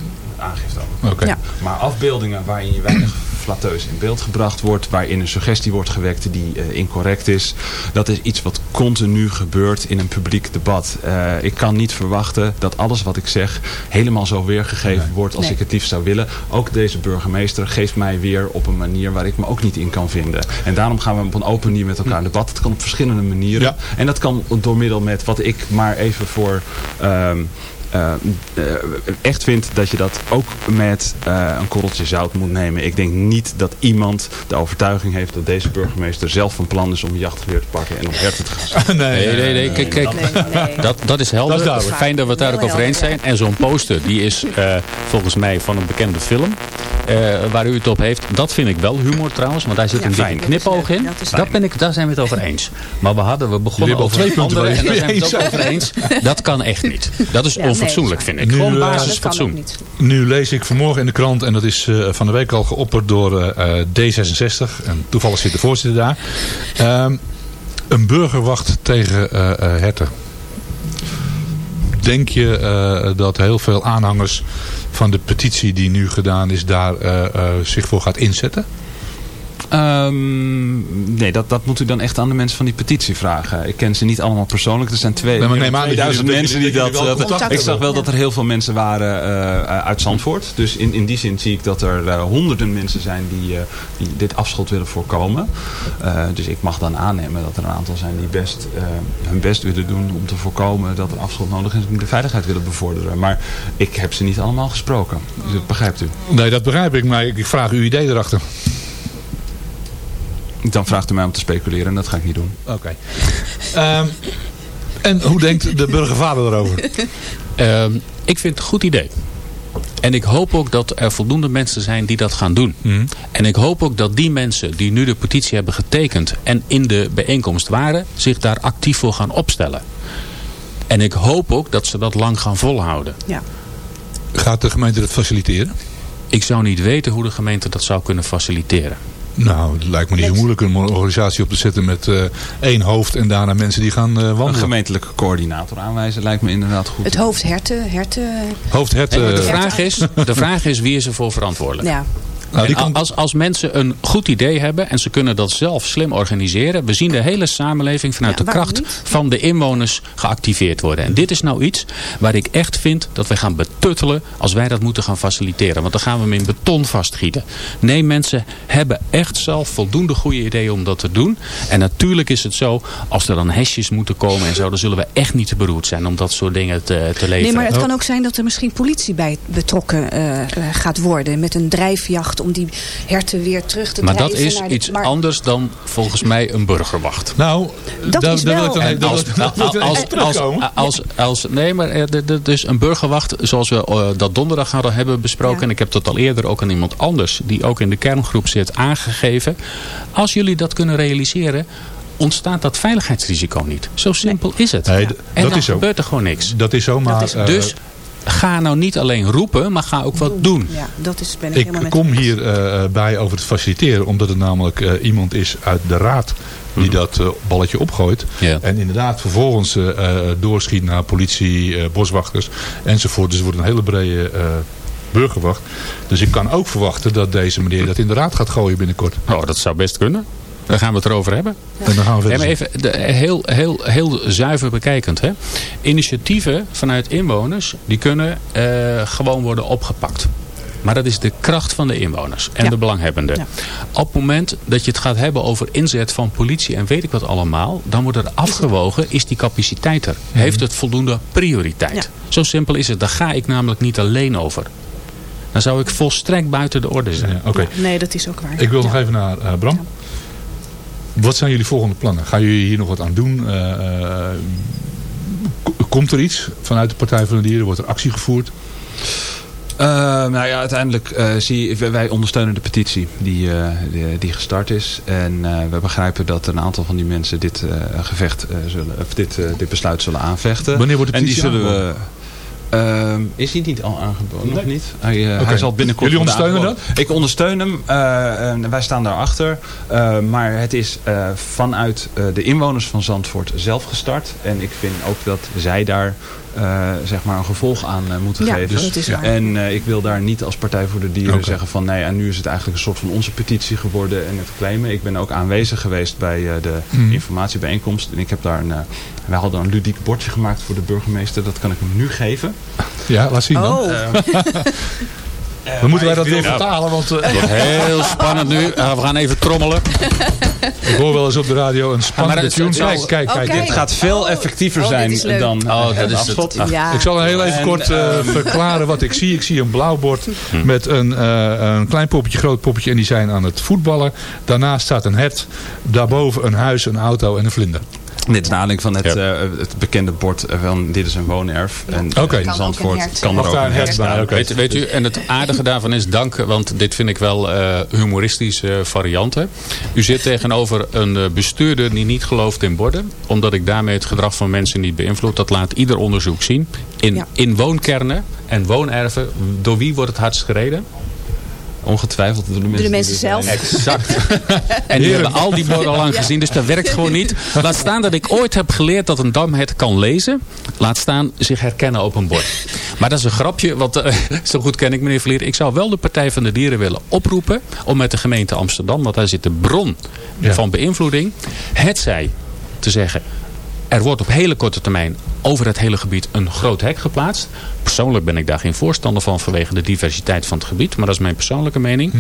aangifte over. Okay. Ja. Maar afbeeldingen waarin je weinig flatteus in beeld gebracht wordt, waarin een suggestie wordt gewekt die uh, incorrect is, dat is iets wat continu gebeurt in een publiek debat. Uh, ik kan niet verwachten dat alles wat ik zeg helemaal zo weergegeven nee. wordt als nee. ik het liefst zou willen. Ook deze burgemeester geeft mij weer op een manier waar ik me ook niet in kan vinden. En daarom gaan we op een open manier met elkaar in debat. Het kan op verschillende manieren. Ja. En dat kan door middel met wat ik maar even voor... Um, eh, eh, echt vind dat je dat ook met eh, een korreltje zout moet nemen. Ik denk niet dat iemand de overtuiging heeft dat deze burgemeester zelf van plan is om jachtgeweer te pakken en op herten te gaan. Nee, nee, nee. Kijk, kijk. Dat, dat is helder. Dat is duidelijk. Fijn dat we het daar ook over eens zijn. En zo'n poster, die is eh, volgens mij van een bekende film. Eh, waar u het op heeft. Dat vind ik wel humor trouwens. Want daar zit Ja, een fijn. dikke knipoog in. Dat ben ik, daar zijn we het over eens. Maar we hadden we begonnen hebben al over twee punten andere. En daar zijn we het ook over eens. Dat kan echt niet. Dat is Ja, nee, onfatsoenlijk vind ik. Nu, Gewoon eh, basisfatsoen. Nu lees ik vanmorgen in de krant, en dat is eh, van de week al geopperd door eh, eh, D66. En toevallig zit de voorzitter daar. Ehm, een burgerwacht tegen eh, eh, herten. Denk je eh, dat heel veel aanhangers van de petitie die nu gedaan is, daar eh, eh, zich voor gaat inzetten? Ehm, nee, dat, dat moet u dan echt aan de mensen van die petitie vragen. Ik ken ze niet allemaal persoonlijk. Er zijn twee, Nee, maar neem aan dat 2000 jullie- mensen die dat dat... contact ik zag wel dat er heel veel mensen waren eh, uit Zandvoort. Dus in, in die zin zie ik dat er eh, honderden mensen zijn die, eh, die dit afschot willen voorkomen. Eh, dus ik mag dan aannemen dat er een aantal zijn die best eh, hun best willen doen om te voorkomen dat er afschot nodig is om de veiligheid willen bevorderen. Maar ik heb ze niet allemaal gesproken. Dus dat begrijpt u. Nee, dat begrijp ik, maar ik, ik vraag uw idee erachter. Dan vraagt u mij om te speculeren en dat ga ik niet doen. Oké. Ehm, en hoe denkt de burgervader erover? Ehm, ik vind het een goed idee. En ik hoop ook dat er voldoende mensen zijn die dat gaan doen. Mhm. En ik hoop ook dat die mensen die nu de petitie hebben getekend en in de bijeenkomst waren, zich daar actief voor gaan opstellen. En ik hoop ook dat ze dat lang gaan volhouden. Ja. Gaat de gemeente dat faciliteren? Ik zou niet weten hoe de gemeente dat zou kunnen faciliteren. Nou, het lijkt me niet zo moeilijk om een organisatie op te zetten met eh, één hoofd en daarna mensen die gaan eh, Een wandelen. gemeentelijke coördinator aanwijzen lijkt me inderdaad goed. Het hoofd herten, herten. Hoofd de, vraag is, de vraag is wie is ervoor verantwoordelijk? Ja. Nou, die En kan, als, als mensen een goed idee hebben en ze kunnen dat zelf slim organiseren. We zien de hele samenleving vanuit Ja, de kracht niet? van de inwoners geactiveerd worden. En dit is nou iets waar ik echt vind dat wij gaan betuttelen als wij dat moeten gaan faciliteren. Want dan gaan we hem in beton vastgieten. Nee, mensen hebben echt zelf voldoende goede ideeën om dat te doen. En natuurlijk is het zo, als er dan hesjes moeten komen en zo, dan zullen we echt niet te beroerd zijn om dat soort dingen te, te leveren. Nee, maar het kan ook zijn dat er misschien politie bij betrokken eh, eh, gaat worden. Met een drijfjacht om die herten weer terug te Maar dat drijven. is naar de- iets maar- anders dan volgens mij een burgerwacht. nou, Dat is wel- als, dat- dat nee, maar eh, dus een burgerwacht, zoals we eh, dat donderdag hadden hebben besproken. Ja. En ik heb dat al eerder ook aan iemand anders, die ook in de kerngroep zit, aangegeven. Als jullie dat kunnen realiseren, ontstaat dat veiligheidsrisico niet. Zo simpel is het. Nee, en dat dan is zo. gebeurt er gewoon niks. Dat is zo, maar is- eh, dus ga nou niet alleen roepen, maar ga ook wat doen. Ja, dat is, ben ik, helemaal ik kom hier eh, bij over het faciliteren, omdat het namelijk eh, iemand is uit de raad die dat eh, balletje opgooit. Ja. En inderdaad vervolgens eh, eh, doorschiet naar politie, eh, boswachters enzovoort. Dus het wordt een hele brede eh, burgerwacht. Dus ik kan ook verwachten dat deze meneer dat in de raad gaat gooien binnenkort. Oh, dat zou best kunnen. Daar gaan we het erover hebben. En dan gaan we verder. even de, heel, heel, heel zuiver bekijkend. Hè? Initiatieven vanuit inwoners die kunnen eh, gewoon worden opgepakt. Maar dat is de kracht van de inwoners en Ja. de belanghebbenden. Ja. Op het moment dat je het gaat hebben over inzet van politie en weet ik wat allemaal. Dan wordt er afgewogen, is die capaciteit er? Heeft het voldoende prioriteit? Ja. Zo simpel is het. Daar ga ik namelijk niet alleen over. Dan zou ik volstrekt buiten de orde zijn. Ja, Oké, Nee, dat is ook waar. ik wil nog even naar eh, Bram. Wat zijn jullie volgende plannen? Gaan jullie hier nog wat aan doen? Eh, eh, komt er iets vanuit de Partij van de Dieren? Wordt er actie gevoerd? Eh, nou ja, uiteindelijk eh, zie je, wij ondersteunen de petitie die, die, die gestart is. En we begrijpen dat een aantal van die mensen dit gevecht zullen, of dit, dit besluit zullen aanvechten. Wanneer wordt de en die petitie zullen we. Ehm, is hij niet al aangeboden? Nog niet? Hij, eh, hij zal binnenkort Jullie worden ondersteunen aangeboden. Ik ondersteun hem. eh, en wij staan daarachter. Eh, maar het is eh, vanuit eh, de inwoners van Zandvoort zelf gestart. En ik vind ook dat zij daar eh, zeg maar een gevolg aan eh, moeten Ja, geven. dat is waar. En eh, ik wil daar niet als Partij voor de Dieren zeggen van nee, en nu is het eigenlijk een soort van onze petitie geworden en het claimen. Ik ben ook aanwezig geweest bij eh, de Mhm. informatiebijeenkomst. En ik heb daar een, wij hadden een ludiek bordje gemaakt voor de burgemeester. Dat kan ik hem nu geven. Ja, laat zien dan. Oh, Dan moeten wij dat weer vertalen, want... eh, Heel spannend nu. Uh, we gaan even trommelen. Ik hoor wel eens op de radio een spannende het- tune. het Kijk, kijk, kijk. Oké. dit Het gaat veel effectiever Oh, zijn dan Oh, eh, dat is afschot. het. Ja. Ik zal heel even En, kort eh, ehm, verklaren wat ik zie. Ik zie een blauw bord met een, eh, een klein poppetje, groot poppetje en die zijn aan het voetballen. Daarnaast staat een hert. Daarboven een huis, een auto en een vlinder. Dit is naar aanleiding van het, Ja. eh, het bekende bord eh, van dit is een woonerf. En Oké. in Kan Zandvoort er ook een hert staan. Oké. Weet, weet u, en het aardige daarvan is dank, want dit vind ik wel eh, humoristische varianten. U zit tegenover een eh, bestuurder die niet gelooft in borden. Omdat ik daarmee het gedrag van mensen niet beïnvloed. Dat laat ieder onderzoek zien. In, Ja. in woonkernen en woonerven, door wie wordt het hardst gereden? Ongetwijfeld door de mensen, de mensen zelf. Exact. En die hebben al die borden al lang gezien, dus dat werkt gewoon niet. Laat staan dat ik ooit heb geleerd dat een damhet kan lezen. Laat staan zich herkennen op een bord. Maar dat is een grapje, want eh, zo goed ken ik meneer Vlier. Ik zou wel de Partij van de Dieren willen oproepen om met de gemeente Amsterdam, want daar zit de bron Ja. van beïnvloeding, het zij te zeggen. Er wordt op hele korte termijn over het hele gebied een groot hek geplaatst. Persoonlijk ben ik daar geen voorstander van vanwege de diversiteit van het gebied. Maar dat is mijn persoonlijke mening.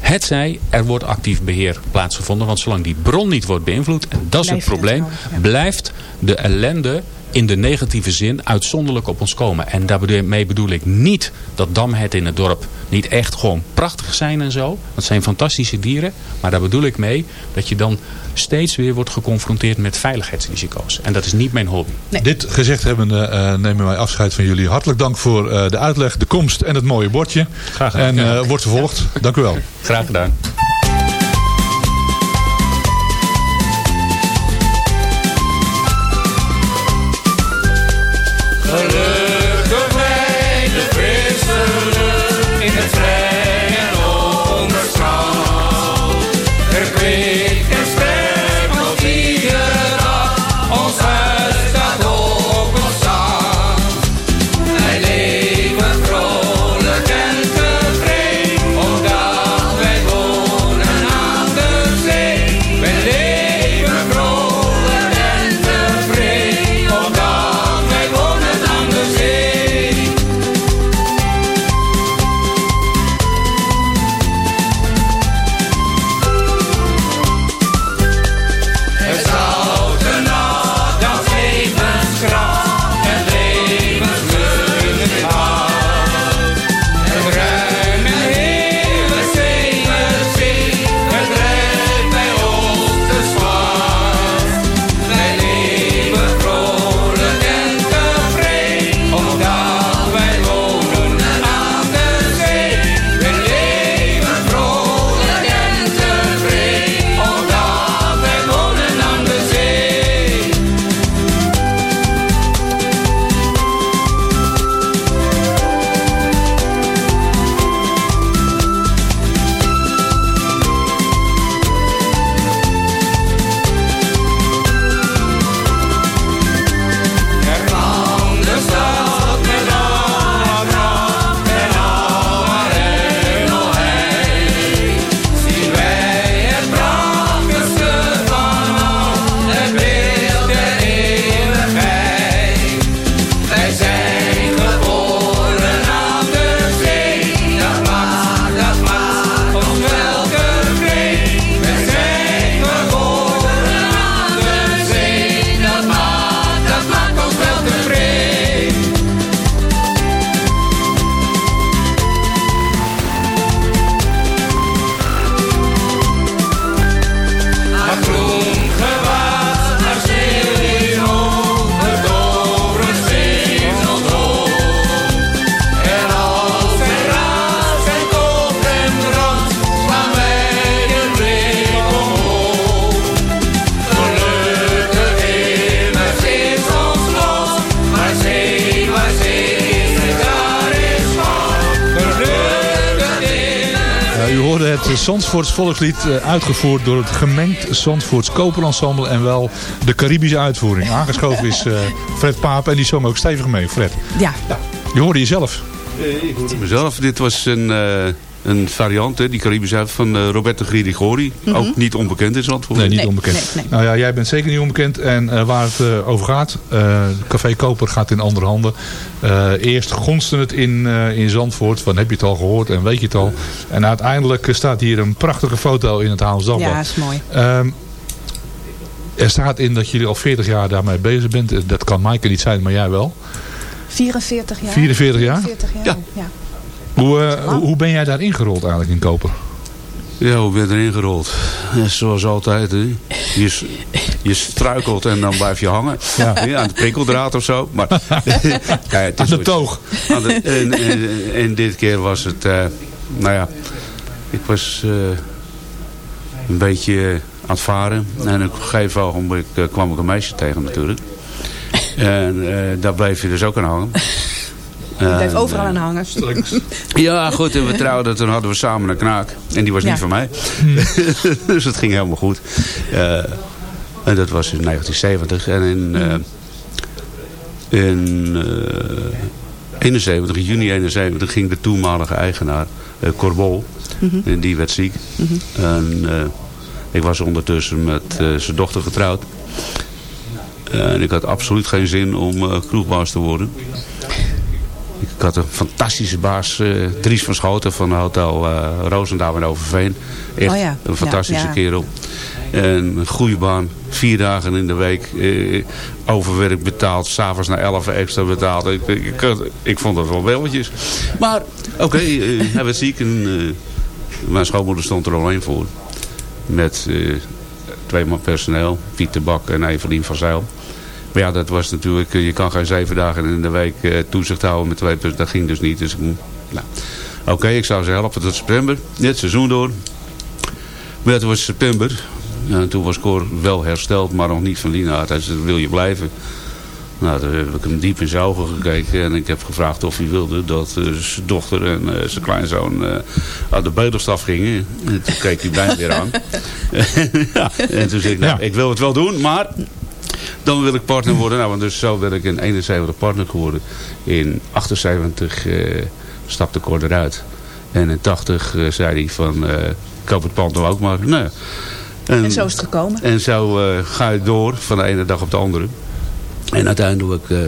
Het zij, er wordt actief beheer plaatsgevonden. Want zolang die bron niet wordt beïnvloed, en dat is het Blijft het probleem, ja. blijft de ellende in de negatieve zin uitzonderlijk op ons komen. En daarmee bedoel ik niet dat damherten in het dorp niet echt gewoon prachtig zijn en zo. Dat zijn fantastische dieren. Maar daar bedoel ik mee dat je dan steeds weer wordt geconfronteerd met veiligheidsrisico's. En dat is niet mijn hobby. Dit gezegd hebbende eh, nemen wij afscheid van jullie. Hartelijk dank voor eh, de uitleg, de komst en het mooie bordje. Graag gedaan. En eh, wordt vervolgd. Dank u wel. Graag gedaan. Zandvoorts volkslied eh, uitgevoerd door het gemengd Zandvoorts Koperensemble en wel de Caribische uitvoering. Aangeschoven is eh, Fred Paap en die zong ook stevig mee. Fred, Ja, je hoorde jezelf. Ik hoorde mezelf. Dit was een, eh, een variant, hè, die Caribische uit van eh, Roberto Grigori. Mhm. Ook niet onbekend in Zandvoort. Nee, niet Nee, onbekend. nee, nee. Nou ja, jij bent zeker niet onbekend. En eh, waar het eh, over gaat, eh, Café Koper gaat in andere handen. Eh, eerst gonste het in, eh, in Zandvoort. Van heb je het al gehoord en weet je het al. En uiteindelijk staat hier een prachtige foto in het Haals Dagblad. Ja, is mooi. Ehm, er staat in dat jullie al 40 jaar daarmee bezig bent. Dat kan Maaike niet zijn, maar jij wel. 44 jaar. 44 jaar? 44 jaar, Ja. ja. Hoe, eh, hoe ben jij daar ingerold eigenlijk in Koper? Ja, hoe ben je erin gerold? Zoals altijd, hè. Je, je struikelt en dan blijf je hangen. Ja. aan de prikkeldraad of zo. Maar, ja, het Aan is de ooit- toog. aan de- en, en, en dit keer was het, eh, nou ja, ik was eh, een beetje aan het varen. En op een gegeven ogenblik kwam ik een meisje tegen natuurlijk. En eh, daar bleef je dus ook aan hangen. Je blijft En, overal eh, aan hangen. ja, goed. En we trouwden, toen hadden we samen een knaak. En die was Ja. niet van mij. dus het ging helemaal goed. Eh, en dat was in 1970. En in, eh, in eh, 71, juni 71 ging de toenmalige eigenaar, eh Corbol. En die werd ziek. En eh, ik was ondertussen met eh, zijn dochter getrouwd. En ik had absoluut geen zin om eh, kroegbaas te worden. Ik had een fantastische baas, eh, Dries van Schoten van Hotel eh Roosendaal in Overveen. Echt Oh ja, een fantastische ja, ja. kerel. En een goede baan. Vier dagen in de week. Eh, overwerk betaald. S'avonds naar 11 extra betaald. Ik, ik, ik, had- ik vond dat wel welletjes. Maar oké, eh, hij werd ziek. En, mijn schoonmoeder stond er alleen voor. Met twee man personeel. Pieter Bak en Evelien van Zijl. Maar ja, dat was natuurlijk, eh, je kan geen zeven dagen in de week eh, toezicht houden met twee personen. Dat ging dus niet. Dus moet, nou, oké, ik zou ze helpen tot september. Net seizoen door. Maar toen was september. En toen was Cor wel hersteld, maar nog niet van Lina. Hij zei, wil je blijven? Nou, toen heb ik hem diep in zijn ogen gekeken. En ik heb gevraagd of hij wilde dat eh, zijn dochter en zijn kleinzoon aan de bedelstaf gingen. En toen keek hij bijna weer aan. ja, en toen zei ik, nou, Ja. ik wil het wel doen, maar dan wil ik partner worden. Nou, want dus zo ben ik in 71 partner geworden. In 78 eh, stapte Cor eruit. En in 80 eh, zei hij van, eh, ik koop het pand nou ook maar. Nou, En zo is het gekomen. en zo eh, ga je door van de ene dag op de andere. En uiteindelijk eh,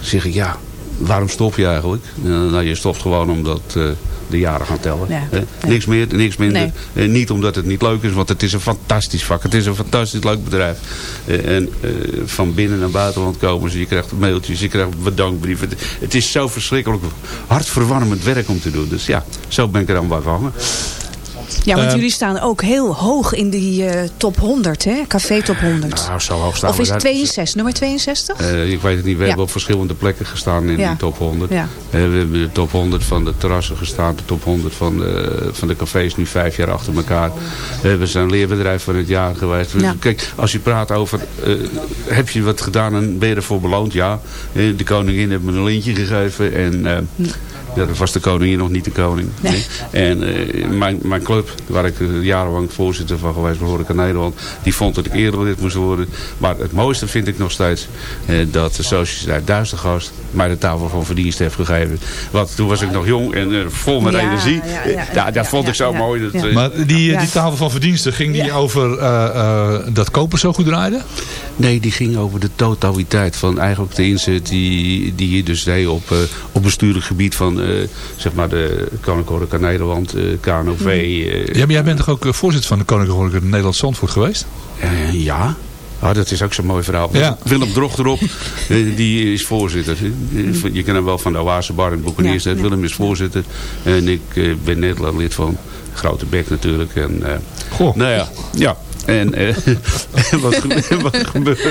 zeg ik, ja, waarom stop je eigenlijk? Eh, nou, je stopt gewoon omdat eh, de jaren gaan tellen. Ja. Niks meer, niks minder. Nee. Eh, niet omdat het niet leuk is, want het is een fantastisch vak. Het is een fantastisch leuk bedrijf. Eh, en eh, van binnen naar buitenland komen ze. Je krijgt mailtjes, je krijgt bedankbrieven. Het, is zo verschrikkelijk hartverwarmend werk om te doen. Dus ja, zo ben ik er dan bij gehangen. Ja, want Eh, jullie staan ook heel hoog in die eh, top 100, hè? Café top 100. Nou, zo hoog staan of we is het daar. 62, nummer 62? Eh, ik weet het niet. We Ja. hebben op verschillende plekken gestaan in Ja. die top 100. Ja. Eh, we hebben de top 100 van de terrassen gestaan. De top 100 van de, van de cafés nu vijf jaar achter elkaar. We zijn leerbedrijf van het jaar geweest. Kijk, als je praat over... heb je wat gedaan en ben je ervoor beloond? Ja. De koningin heeft me een lintje gegeven. En ja, dat was de koningin nog niet de koning. Nee. En eh, mijn, mijn club, waar ik eh, jarenlang voorzitter van geweest ben, Horeca Nederland, die vond dat ik eerder lid moest worden. Maar het mooiste vind ik nog steeds eh, dat de Sociëteit Duistergast mij de tafel van verdienst heeft gegeven. Want toen was ik nog jong en vol met Ja, energie. ja, ja, ja, dat vond ja, ik zo ja, mooi. Dat, ja. Maar die, die tafel van verdiensten, ging die Ja. over eh, eh, dat koper zo goed draaide? Nee, die ging over de totaliteit van eigenlijk de inzet die, die je dus deed op, eh, op bestuurlijk gebied van eh, zeg maar de Koninklijke Horeca Nederland, eh, KNOV. eh, Ja, maar jij bent toch ook voorzitter van de Koninklijke Horeca Nederland Zandvoort geweest? Ja. Ah, dat is ook zo'n mooi verhaal. Ja. Willem Drocht erop, eh, die is voorzitter. Je kent hem wel van de Oase Bar in Boekeniers. Ja, ja. Willem is voorzitter. En ik ben Nederland lid van. Grote bek natuurlijk. En, Goh. nou ja, ja. En eh, wat,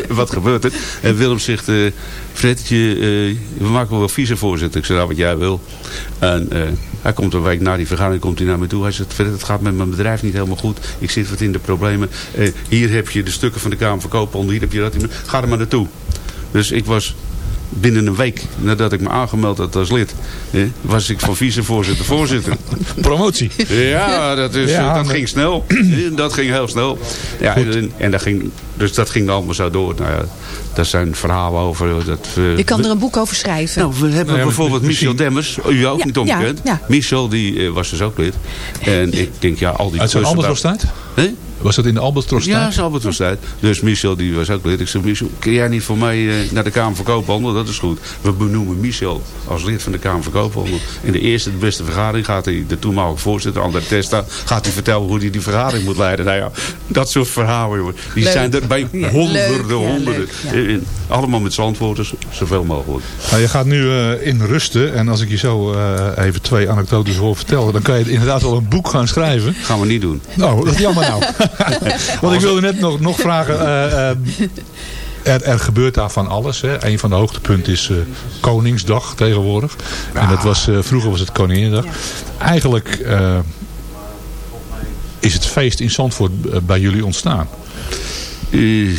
wat, gebeurt, er? En Willem zegt, eh, we maken wel vicevoorzitter. Ik zeg, nou wat jij wil. En hij komt een week na die vergadering komt hij naar me toe. Hij zegt, Fred, het gaat met mijn bedrijf niet helemaal goed. Ik zit wat in de problemen. Hier heb je de stukken van de Kamer van Koophandel. Hier heb je dat. Ga er maar naartoe. Dus ik was binnen een week nadat ik me aangemeld had als lid, eh, was ik van vicevoorzitter voorzitter. Promotie. Ja, dat, is, Ja, eh, dat ging snel. Dat ging heel snel. Ja, en, en dat ging, dus dat ging allemaal zo door. Nou ja, daar zijn verhalen over. Dat, Je kan er een boek over schrijven. nou, we hebben Nou ja, bijvoorbeeld Michel Demmers, u ook Ja, niet ja, onbekend. ja. Michel die eh, was dus ook lid. En ik denk, ja, al die Uit zijn Albatros-tijd? Hè? Was dat in de Albatros-tijd? Ja, is Albert was tijd. Dus Michel die was ook lid. Ik zei, Michel, kun jij niet voor mij eh, naar de Kamer van Koophandel? Dat is goed. We benoemen Michel als lid van de Kamer van Koophandel. In de eerste, de beste vergadering gaat hij, de toenmalige voorzitter, André Testa, gaat hij vertellen hoe hij die vergadering moet leiden. Nou ja, dat soort verhalen, jongen. Die Leuk. zijn er bij Ja, honderden, leuk. Ja, honderden. leuk, ja. Allemaal met zandwoorders, zoveel mogelijk. Nou, je gaat nu eh, in rusten. En als ik je zo eh, even twee anekdotes hoor vertellen... dan kan je inderdaad wel een boek gaan schrijven. Gaan we niet doen. Nou, dat jammer nou. Want ik wilde net nog, nog vragen... eh, eh, er, er gebeurt daar van alles. Hè. Een van de hoogtepunten is eh, Koningsdag tegenwoordig. En dat was, eh, vroeger was het Koninginnedag. Eigenlijk eh, is het feest in Zandvoort bij jullie ontstaan. Eh,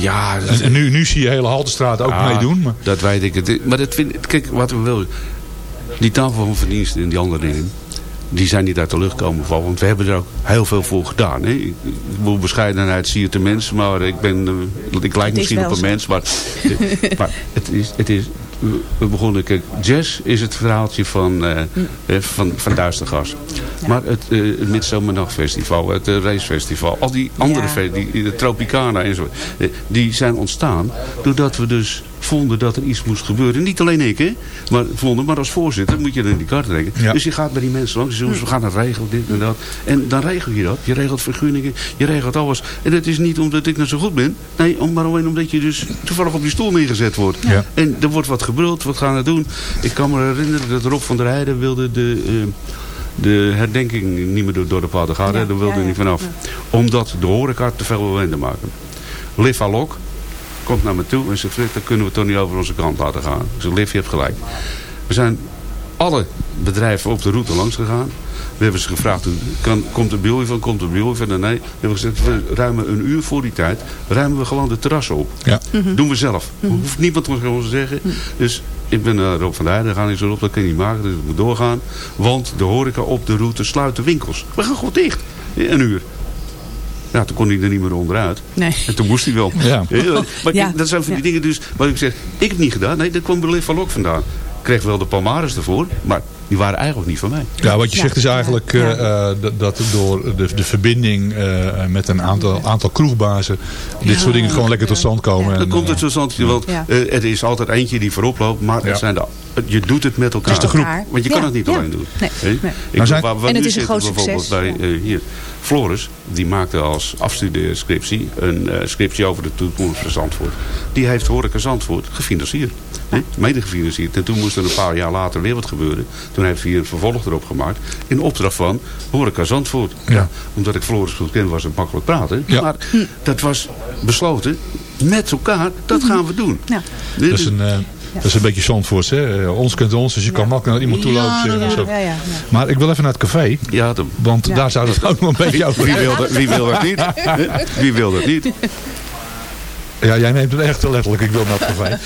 ja, En, en nu, nu zie je hele Haltestraat ook Ah, meedoen. Maar, Dat weet ik. Het- Maar dat vind, kijk, wat we willen. Die tafel van verdiensten en die andere dingen. Die zijn niet uit de lucht komen vallen. Want we hebben er ook heel veel voor gedaan. Hè. Ik, bedoel, bescheidenheid zie je te mens. Maar ik, ben, eh, ik lijk is misschien op een mens. Maar, eh, maar het is... Het is we- begonnen, kijk, jazz is het verhaaltje van, eh, van, van Duistergas. Maar het, eh het Midzomernachtfestival, het racefestival, al die andere Ja. die, de Tropicana en zo, die zijn ontstaan doordat we dus vonden dat er iets moest gebeuren. Niet alleen ik, hè, maar vonden, maar als voorzitter moet je er in die kaart trekken. Ja. Dus je gaat bij die mensen langs, we gaan het regelen, dit en dat. En dan regel je dat. Je regelt vergunningen, je regelt alles. En dat is niet omdat ik nou zo goed ben, nee, om- maar alleen omdat je dus toevallig op die stoel neergezet wordt. Ja. En er wordt wat gebruld, wat gaan we doen? Ik kan me herinneren dat Rob van der Heijden wilde de... eh, de herdenking niet meer door, de paden gaan. Ja, Daar wilde ja, niet vanaf. Omdat de horeca te veel ellende maken. Liv Alok komt naar me toe en zegt... Fred, dat kunnen we toch niet over onze kant laten gaan. Ik zeg, Liv, je hebt gelijk. We zijn alle bedrijven op de route langs gegaan. We hebben ze gevraagd, kan, komt er bij van, komt er bij van? En Nee, we hebben gezegd, we ruimen een uur voor die tijd, ruimen we gewoon de terrassen op. ja. Doen we zelf. Hoeft niemand ons gewoon te zeggen. Dus ik ben naar Rob van der Heijden gegaan. Ik zei, Rob, dat kun je niet maken. Dus het moet doorgaan. Want de horeca op de route sluit de winkels. We gaan gewoon dicht. Een uur. Ja, toen kon hij er niet meer onderuit. Nee. En toen moest hij wel. Ja. Maar Ja. dat zijn van die Ja. dingen dus... Wat ik zeg, ik heb het niet gedaan. Nee, dat kwam Liv van Lok vandaan. Ik kreeg wel de palmares ervoor. Maar die waren eigenlijk niet van mij. Ja, wat je Ja. zegt is eigenlijk eh, eh, dat- dat door de, de verbinding eh, met een aantal, aantal kroegbazen dit soort dingen gewoon lekker tot stand komen. Dan En, komt het zo zandje, want eh, er is altijd eentje die voorop loopt, maar Ja. het zijn de, je doet het met elkaar. Het is de groep. Want je kan Ja, het niet ja. alleen doen. Nee, nee. Ik Nou waar En het is een groot bijvoorbeeld succes. bij eh, hier. Floris, die maakte als afstudeerscriptie een eh, scriptie over de toekomst van Zandvoort. Die heeft Horeca Zandvoort gefinancierd. Hè? Mede gefinancierd. En toen moest er een paar jaar later weer wat gebeuren. Toen heeft hij een vervolg erop gemaakt. In opdracht van Horeca Zandvoort. Ja. Omdat ik Floris goed ken was het makkelijk praten. Ja. Maar dat was besloten met elkaar. Dat gaan we doen. Ja. Dit dat, is een, eh, dat is een beetje Zandvoorts. Hè? Eh, ons kent ons, dus je kan makkelijk naar iemand toe lopen. Ja. Maar ik wil even naar het café. Ja, de, Want Ja. daar zou het ook nog een beetje over wie, wil dat, wie wil dat niet? Wie wil dat niet? Ja, jij neemt het echt te letterlijk. Ik wil naar het café.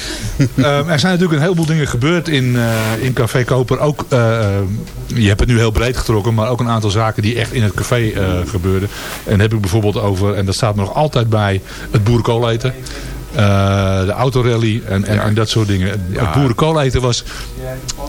Ehm, er zijn natuurlijk een heleboel dingen gebeurd in, eh, in Café Koper. Ook, eh, eh, je hebt het nu heel breed getrokken, maar ook een aantal zaken die echt in het café eh, gebeurden. En heb ik bijvoorbeeld over, en dat staat me nog altijd bij, het boerenkool eten. Eh, de autorally en, en, en dat soort dingen. Het boerenkool eten was,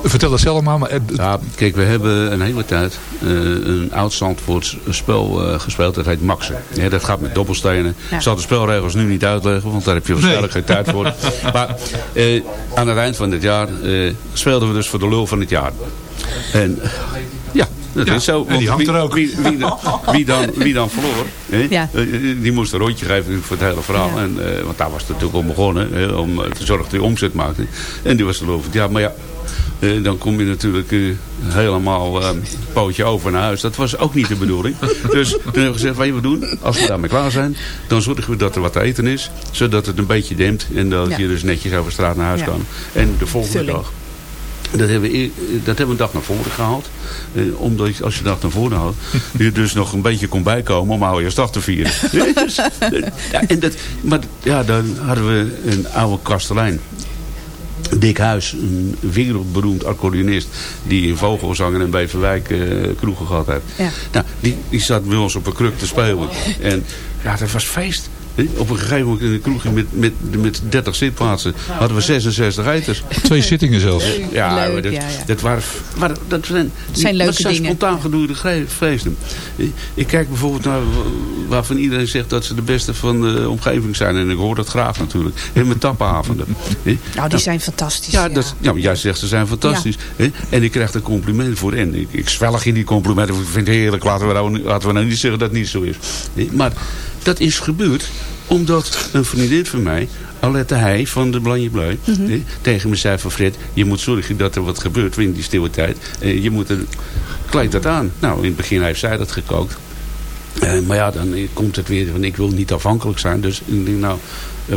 vertel dat zelf maar. maar het- Ja, kijk, we hebben een hele tijd eh, een oud Zandvoorts spel eh, gespeeld. Dat heet Maxen. Ja, dat gaat met dobbelstenen. Ja. Ik zal de spelregels nu niet uitleggen, want daar heb je waarschijnlijk geen tijd voor. Maar eh, aan het eind van dit jaar eh, speelden we dus voor de lul van het jaar. En ja, dat Ja, is zo. en die hangt wie, er ook. Wie, wie, dan- wie dan, wie dan verloor, hè, Ja. eh, die moest een rondje geven voor het hele verhaal. Ja. En, eh, want daar was het natuurlijk om begonnen. Hè, om eh, te zorgen dat hij omzet maakte. En die was het jaar. Maar ja, eh, dan kom je natuurlijk eh, helemaal eh, pootje over naar huis. Dat was ook niet de bedoeling. dus toen hebben we gezegd, wat we doen? Als we daarmee klaar zijn, dan zorgen we dat er wat te eten is. Zodat het een beetje dempt. En dat Ja. je dus netjes over straat naar huis Ja. kan. En de volgende dag. Dat hebben, we, e- dat hebben we een dag naar voren gehaald. Eh, omdat als je dag naar voren haalt, je dus nog een beetje kon bijkomen om oude dag te vieren. Dus, eh, ja, en dat, maar ja, dan hadden we een oude kastelein. Dick Huis, een wereldberoemd accordeonist... die in Vogelzang en in Beverwijk eh, kroegen gehad heeft. Ja. Nou, die, die zat bij ons op een kruk te spelen. En ja, dat was feest. Op een gegeven moment in een kroegje met, met, met 30 zitplaatsen hadden we 66 eters. Twee zittingen zelfs. Ja, Leuk, maar dat, ja, ja. dat waren, maar dat zijn, zijn leuke dat zijn dingen. spontaan gedoeide feesten. Ik kijk bijvoorbeeld naar wa- waarvan iedereen zegt dat ze de beste van de omgeving zijn. En ik hoor dat graag natuurlijk. En met tappenavonden. Nou, die zijn fantastisch. Ja, dat, ja, maar jij zegt ze zijn fantastisch. hè. En ik krijg er compliment voor. En ik, ik zwelg in die complimenten. Ik vind het heerlijk. Laten we, nou, laten we nou niet zeggen dat het niet zo is. Maar dat is gebeurd omdat een vriendin van mij, Alette Heij van de Blanje Bleu, hè, tegen me zei van Fred, je moet zorgen dat er wat gebeurt in die stille tijd. Eh, je moet er, kleed dat aan. Nou, in het begin heeft zij dat gekookt. Eh, maar ja, dan eh, komt het weer van ik wil niet afhankelijk zijn. Dus ik denk nou,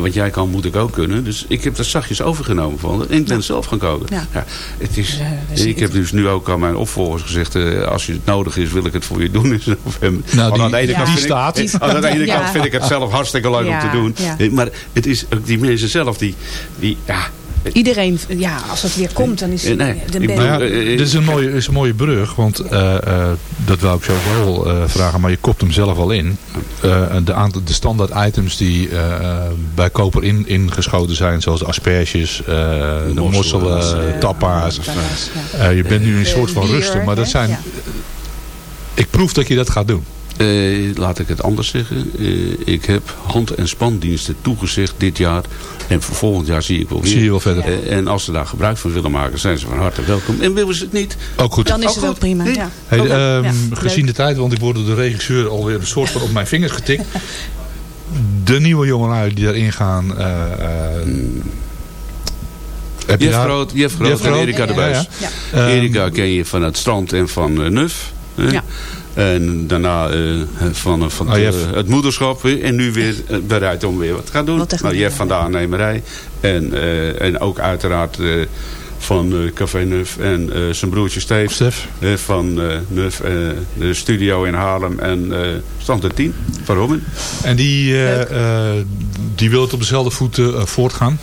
wat jij kan moet ik ook kunnen. Dus ik heb dat zachtjes overgenomen van. En ik ben zelf gaan koken. Ja. het is, is ik heb dus nu ook aan mijn opvolgers gezegd. eh, als je het nodig is wil ik het voor je doen november. Nou, die- aan de ene die kant vind ik- staat. eh, Aan de ene Ja. kant vind ik het zelf hartstikke leuk Ja, om te doen. ja. Eh, Maar het is ook die mensen zelf die, die ja, Iedereen, ja, als het weer komt, dan is Eh, nee, ben- Nou ja, eh, eh, dit is een mooie, is een mooie brug, want eh, eh, dat wou ik zo wel eh, vragen, maar je kopt hem zelf al in. Eh, de, aantal, de standaard items die bij koper in, ingeschoten zijn, zoals de asperges, eh, de Mosselen, mosselen, tappa's. Eh, je bent nu in een soort van rusten, maar dat zijn... Ik proef dat je dat gaat doen. Eh, laat ik het anders zeggen. Eh, ik heb hand- en spandiensten toegezegd dit jaar. En voor volgend jaar zie ik wel weer. Zie je wel verder. Eh, en als ze daar gebruik van willen maken, zijn ze van harte welkom. En willen ze het niet? Ook goed. Dan is Ook het goed. prima. Ja. Hey, ehm, Ja, gezien leuk. de tijd, want ik word door de regisseur alweer een soort van op mijn vingers getikt. De nieuwe jongelui die daarin gaan... eh, eh, heb je Jeff daar- Groot, en Groot? Erika de Ja, Buis. ja. Ehm, Erika ken je van het strand en van Nuf. hè? Ja. En daarna eh, van, eh, van Oh, Jeff. eh, het moederschap. hè? En nu weer eh, bereid om weer wat te gaan doen. Gaan nou, Jeff doen, van de aannemerij. En, eh, en ook uiteraard eh, van eh, Café Nuf. En eh, zijn broertje Steve. Stef? eh, van eh, Nuf. eh, de studio in Haarlem. En eh stand er 10 van Robin. En die, eh, eh, die wil het op dezelfde voet eh, voortgaan?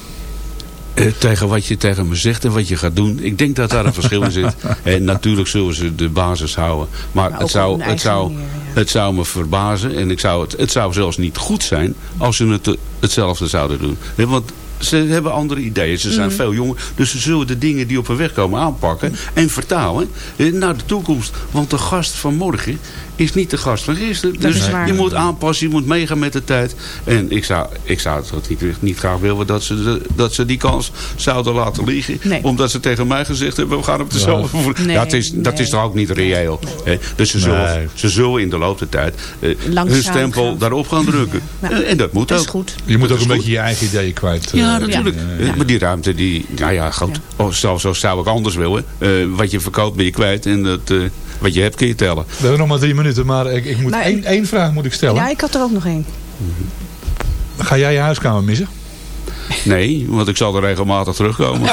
Eh, tegen wat je tegen me zegt en wat je gaat doen. Ik denk dat daar een verschil in zit. En natuurlijk zullen ze de basis houden. Maar Maar ook het, zou, het, zou, manier, ja. het zou me verbazen. En ik zou het, het zou zelfs niet goed zijn als ze het, hetzelfde zouden doen. Want ze hebben andere ideeën. Ze Mhm. zijn veel jonger. Dus ze zullen de dingen die op hun weg komen aanpakken. En vertalen eh, naar de toekomst. Want de gast van morgen is niet de gast van gisteren. Dat dus je moet aanpassen. Je moet meegaan met de tijd. En ik zou, ik zou het niet, niet graag willen dat ze, de- dat ze die kans zouden laten liggen. Nee. Omdat ze tegen mij gezegd hebben, we gaan op dezelfde voer. Nee, ja, het is, dat nee. is toch ook niet reëel. hè? Dus ze zullen, Nee. ze zullen in de loop der tijd eh, Langzaam hun stempel gaan. daarop gaan drukken. Ja. En, en dat moet Dat is ook. goed. Je moet Dat ook een beetje je eigen ideeën kwijt. eh, Ja, natuurlijk. eh, Eh, Maar die ruimte, die, nou ja, goed. Oh, zo, zo zou ik anders willen. Eh, wat je verkoopt ben je kwijt. En dat, eh, wat je hebt kun je tellen. We hebben nog maar drie minuten, maar ik, ik moet Nou, één, één vraag moet ik stellen. Ja, ik had er ook nog één. Ga jij je huiskamer missen? Nee, want ik zal er regelmatig terugkomen.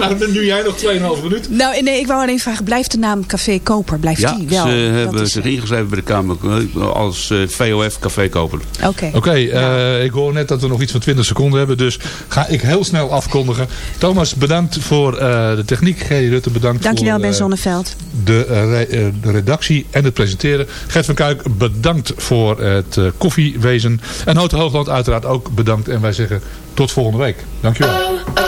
nou, doe jij nog 2,5 minuten. Nou, nee, ik wou alleen vragen, blijft de naam Café Koper, blijft Ja, die wel? ze Dat hebben is- zich ingeschreven bij de Kamer eh, als eh, VOF Café Koper. Oké. Oké, eh, ik hoor net dat we nog iets van 20 seconden hebben. Dus ga ik heel snel afkondigen. Thomas, bedankt voor eh, de techniek. Gerry Rutte, bedankt Dankjewel, voor Ben eh, Zonneveld. de, eh, re- eh, de redactie en het presenteren. Gert van Kuik, bedankt voor het eh, koffiewezen. En Houte Hoogland uiteraard ook bedankt. En wij zeggen tot volgende week. Dankjewel.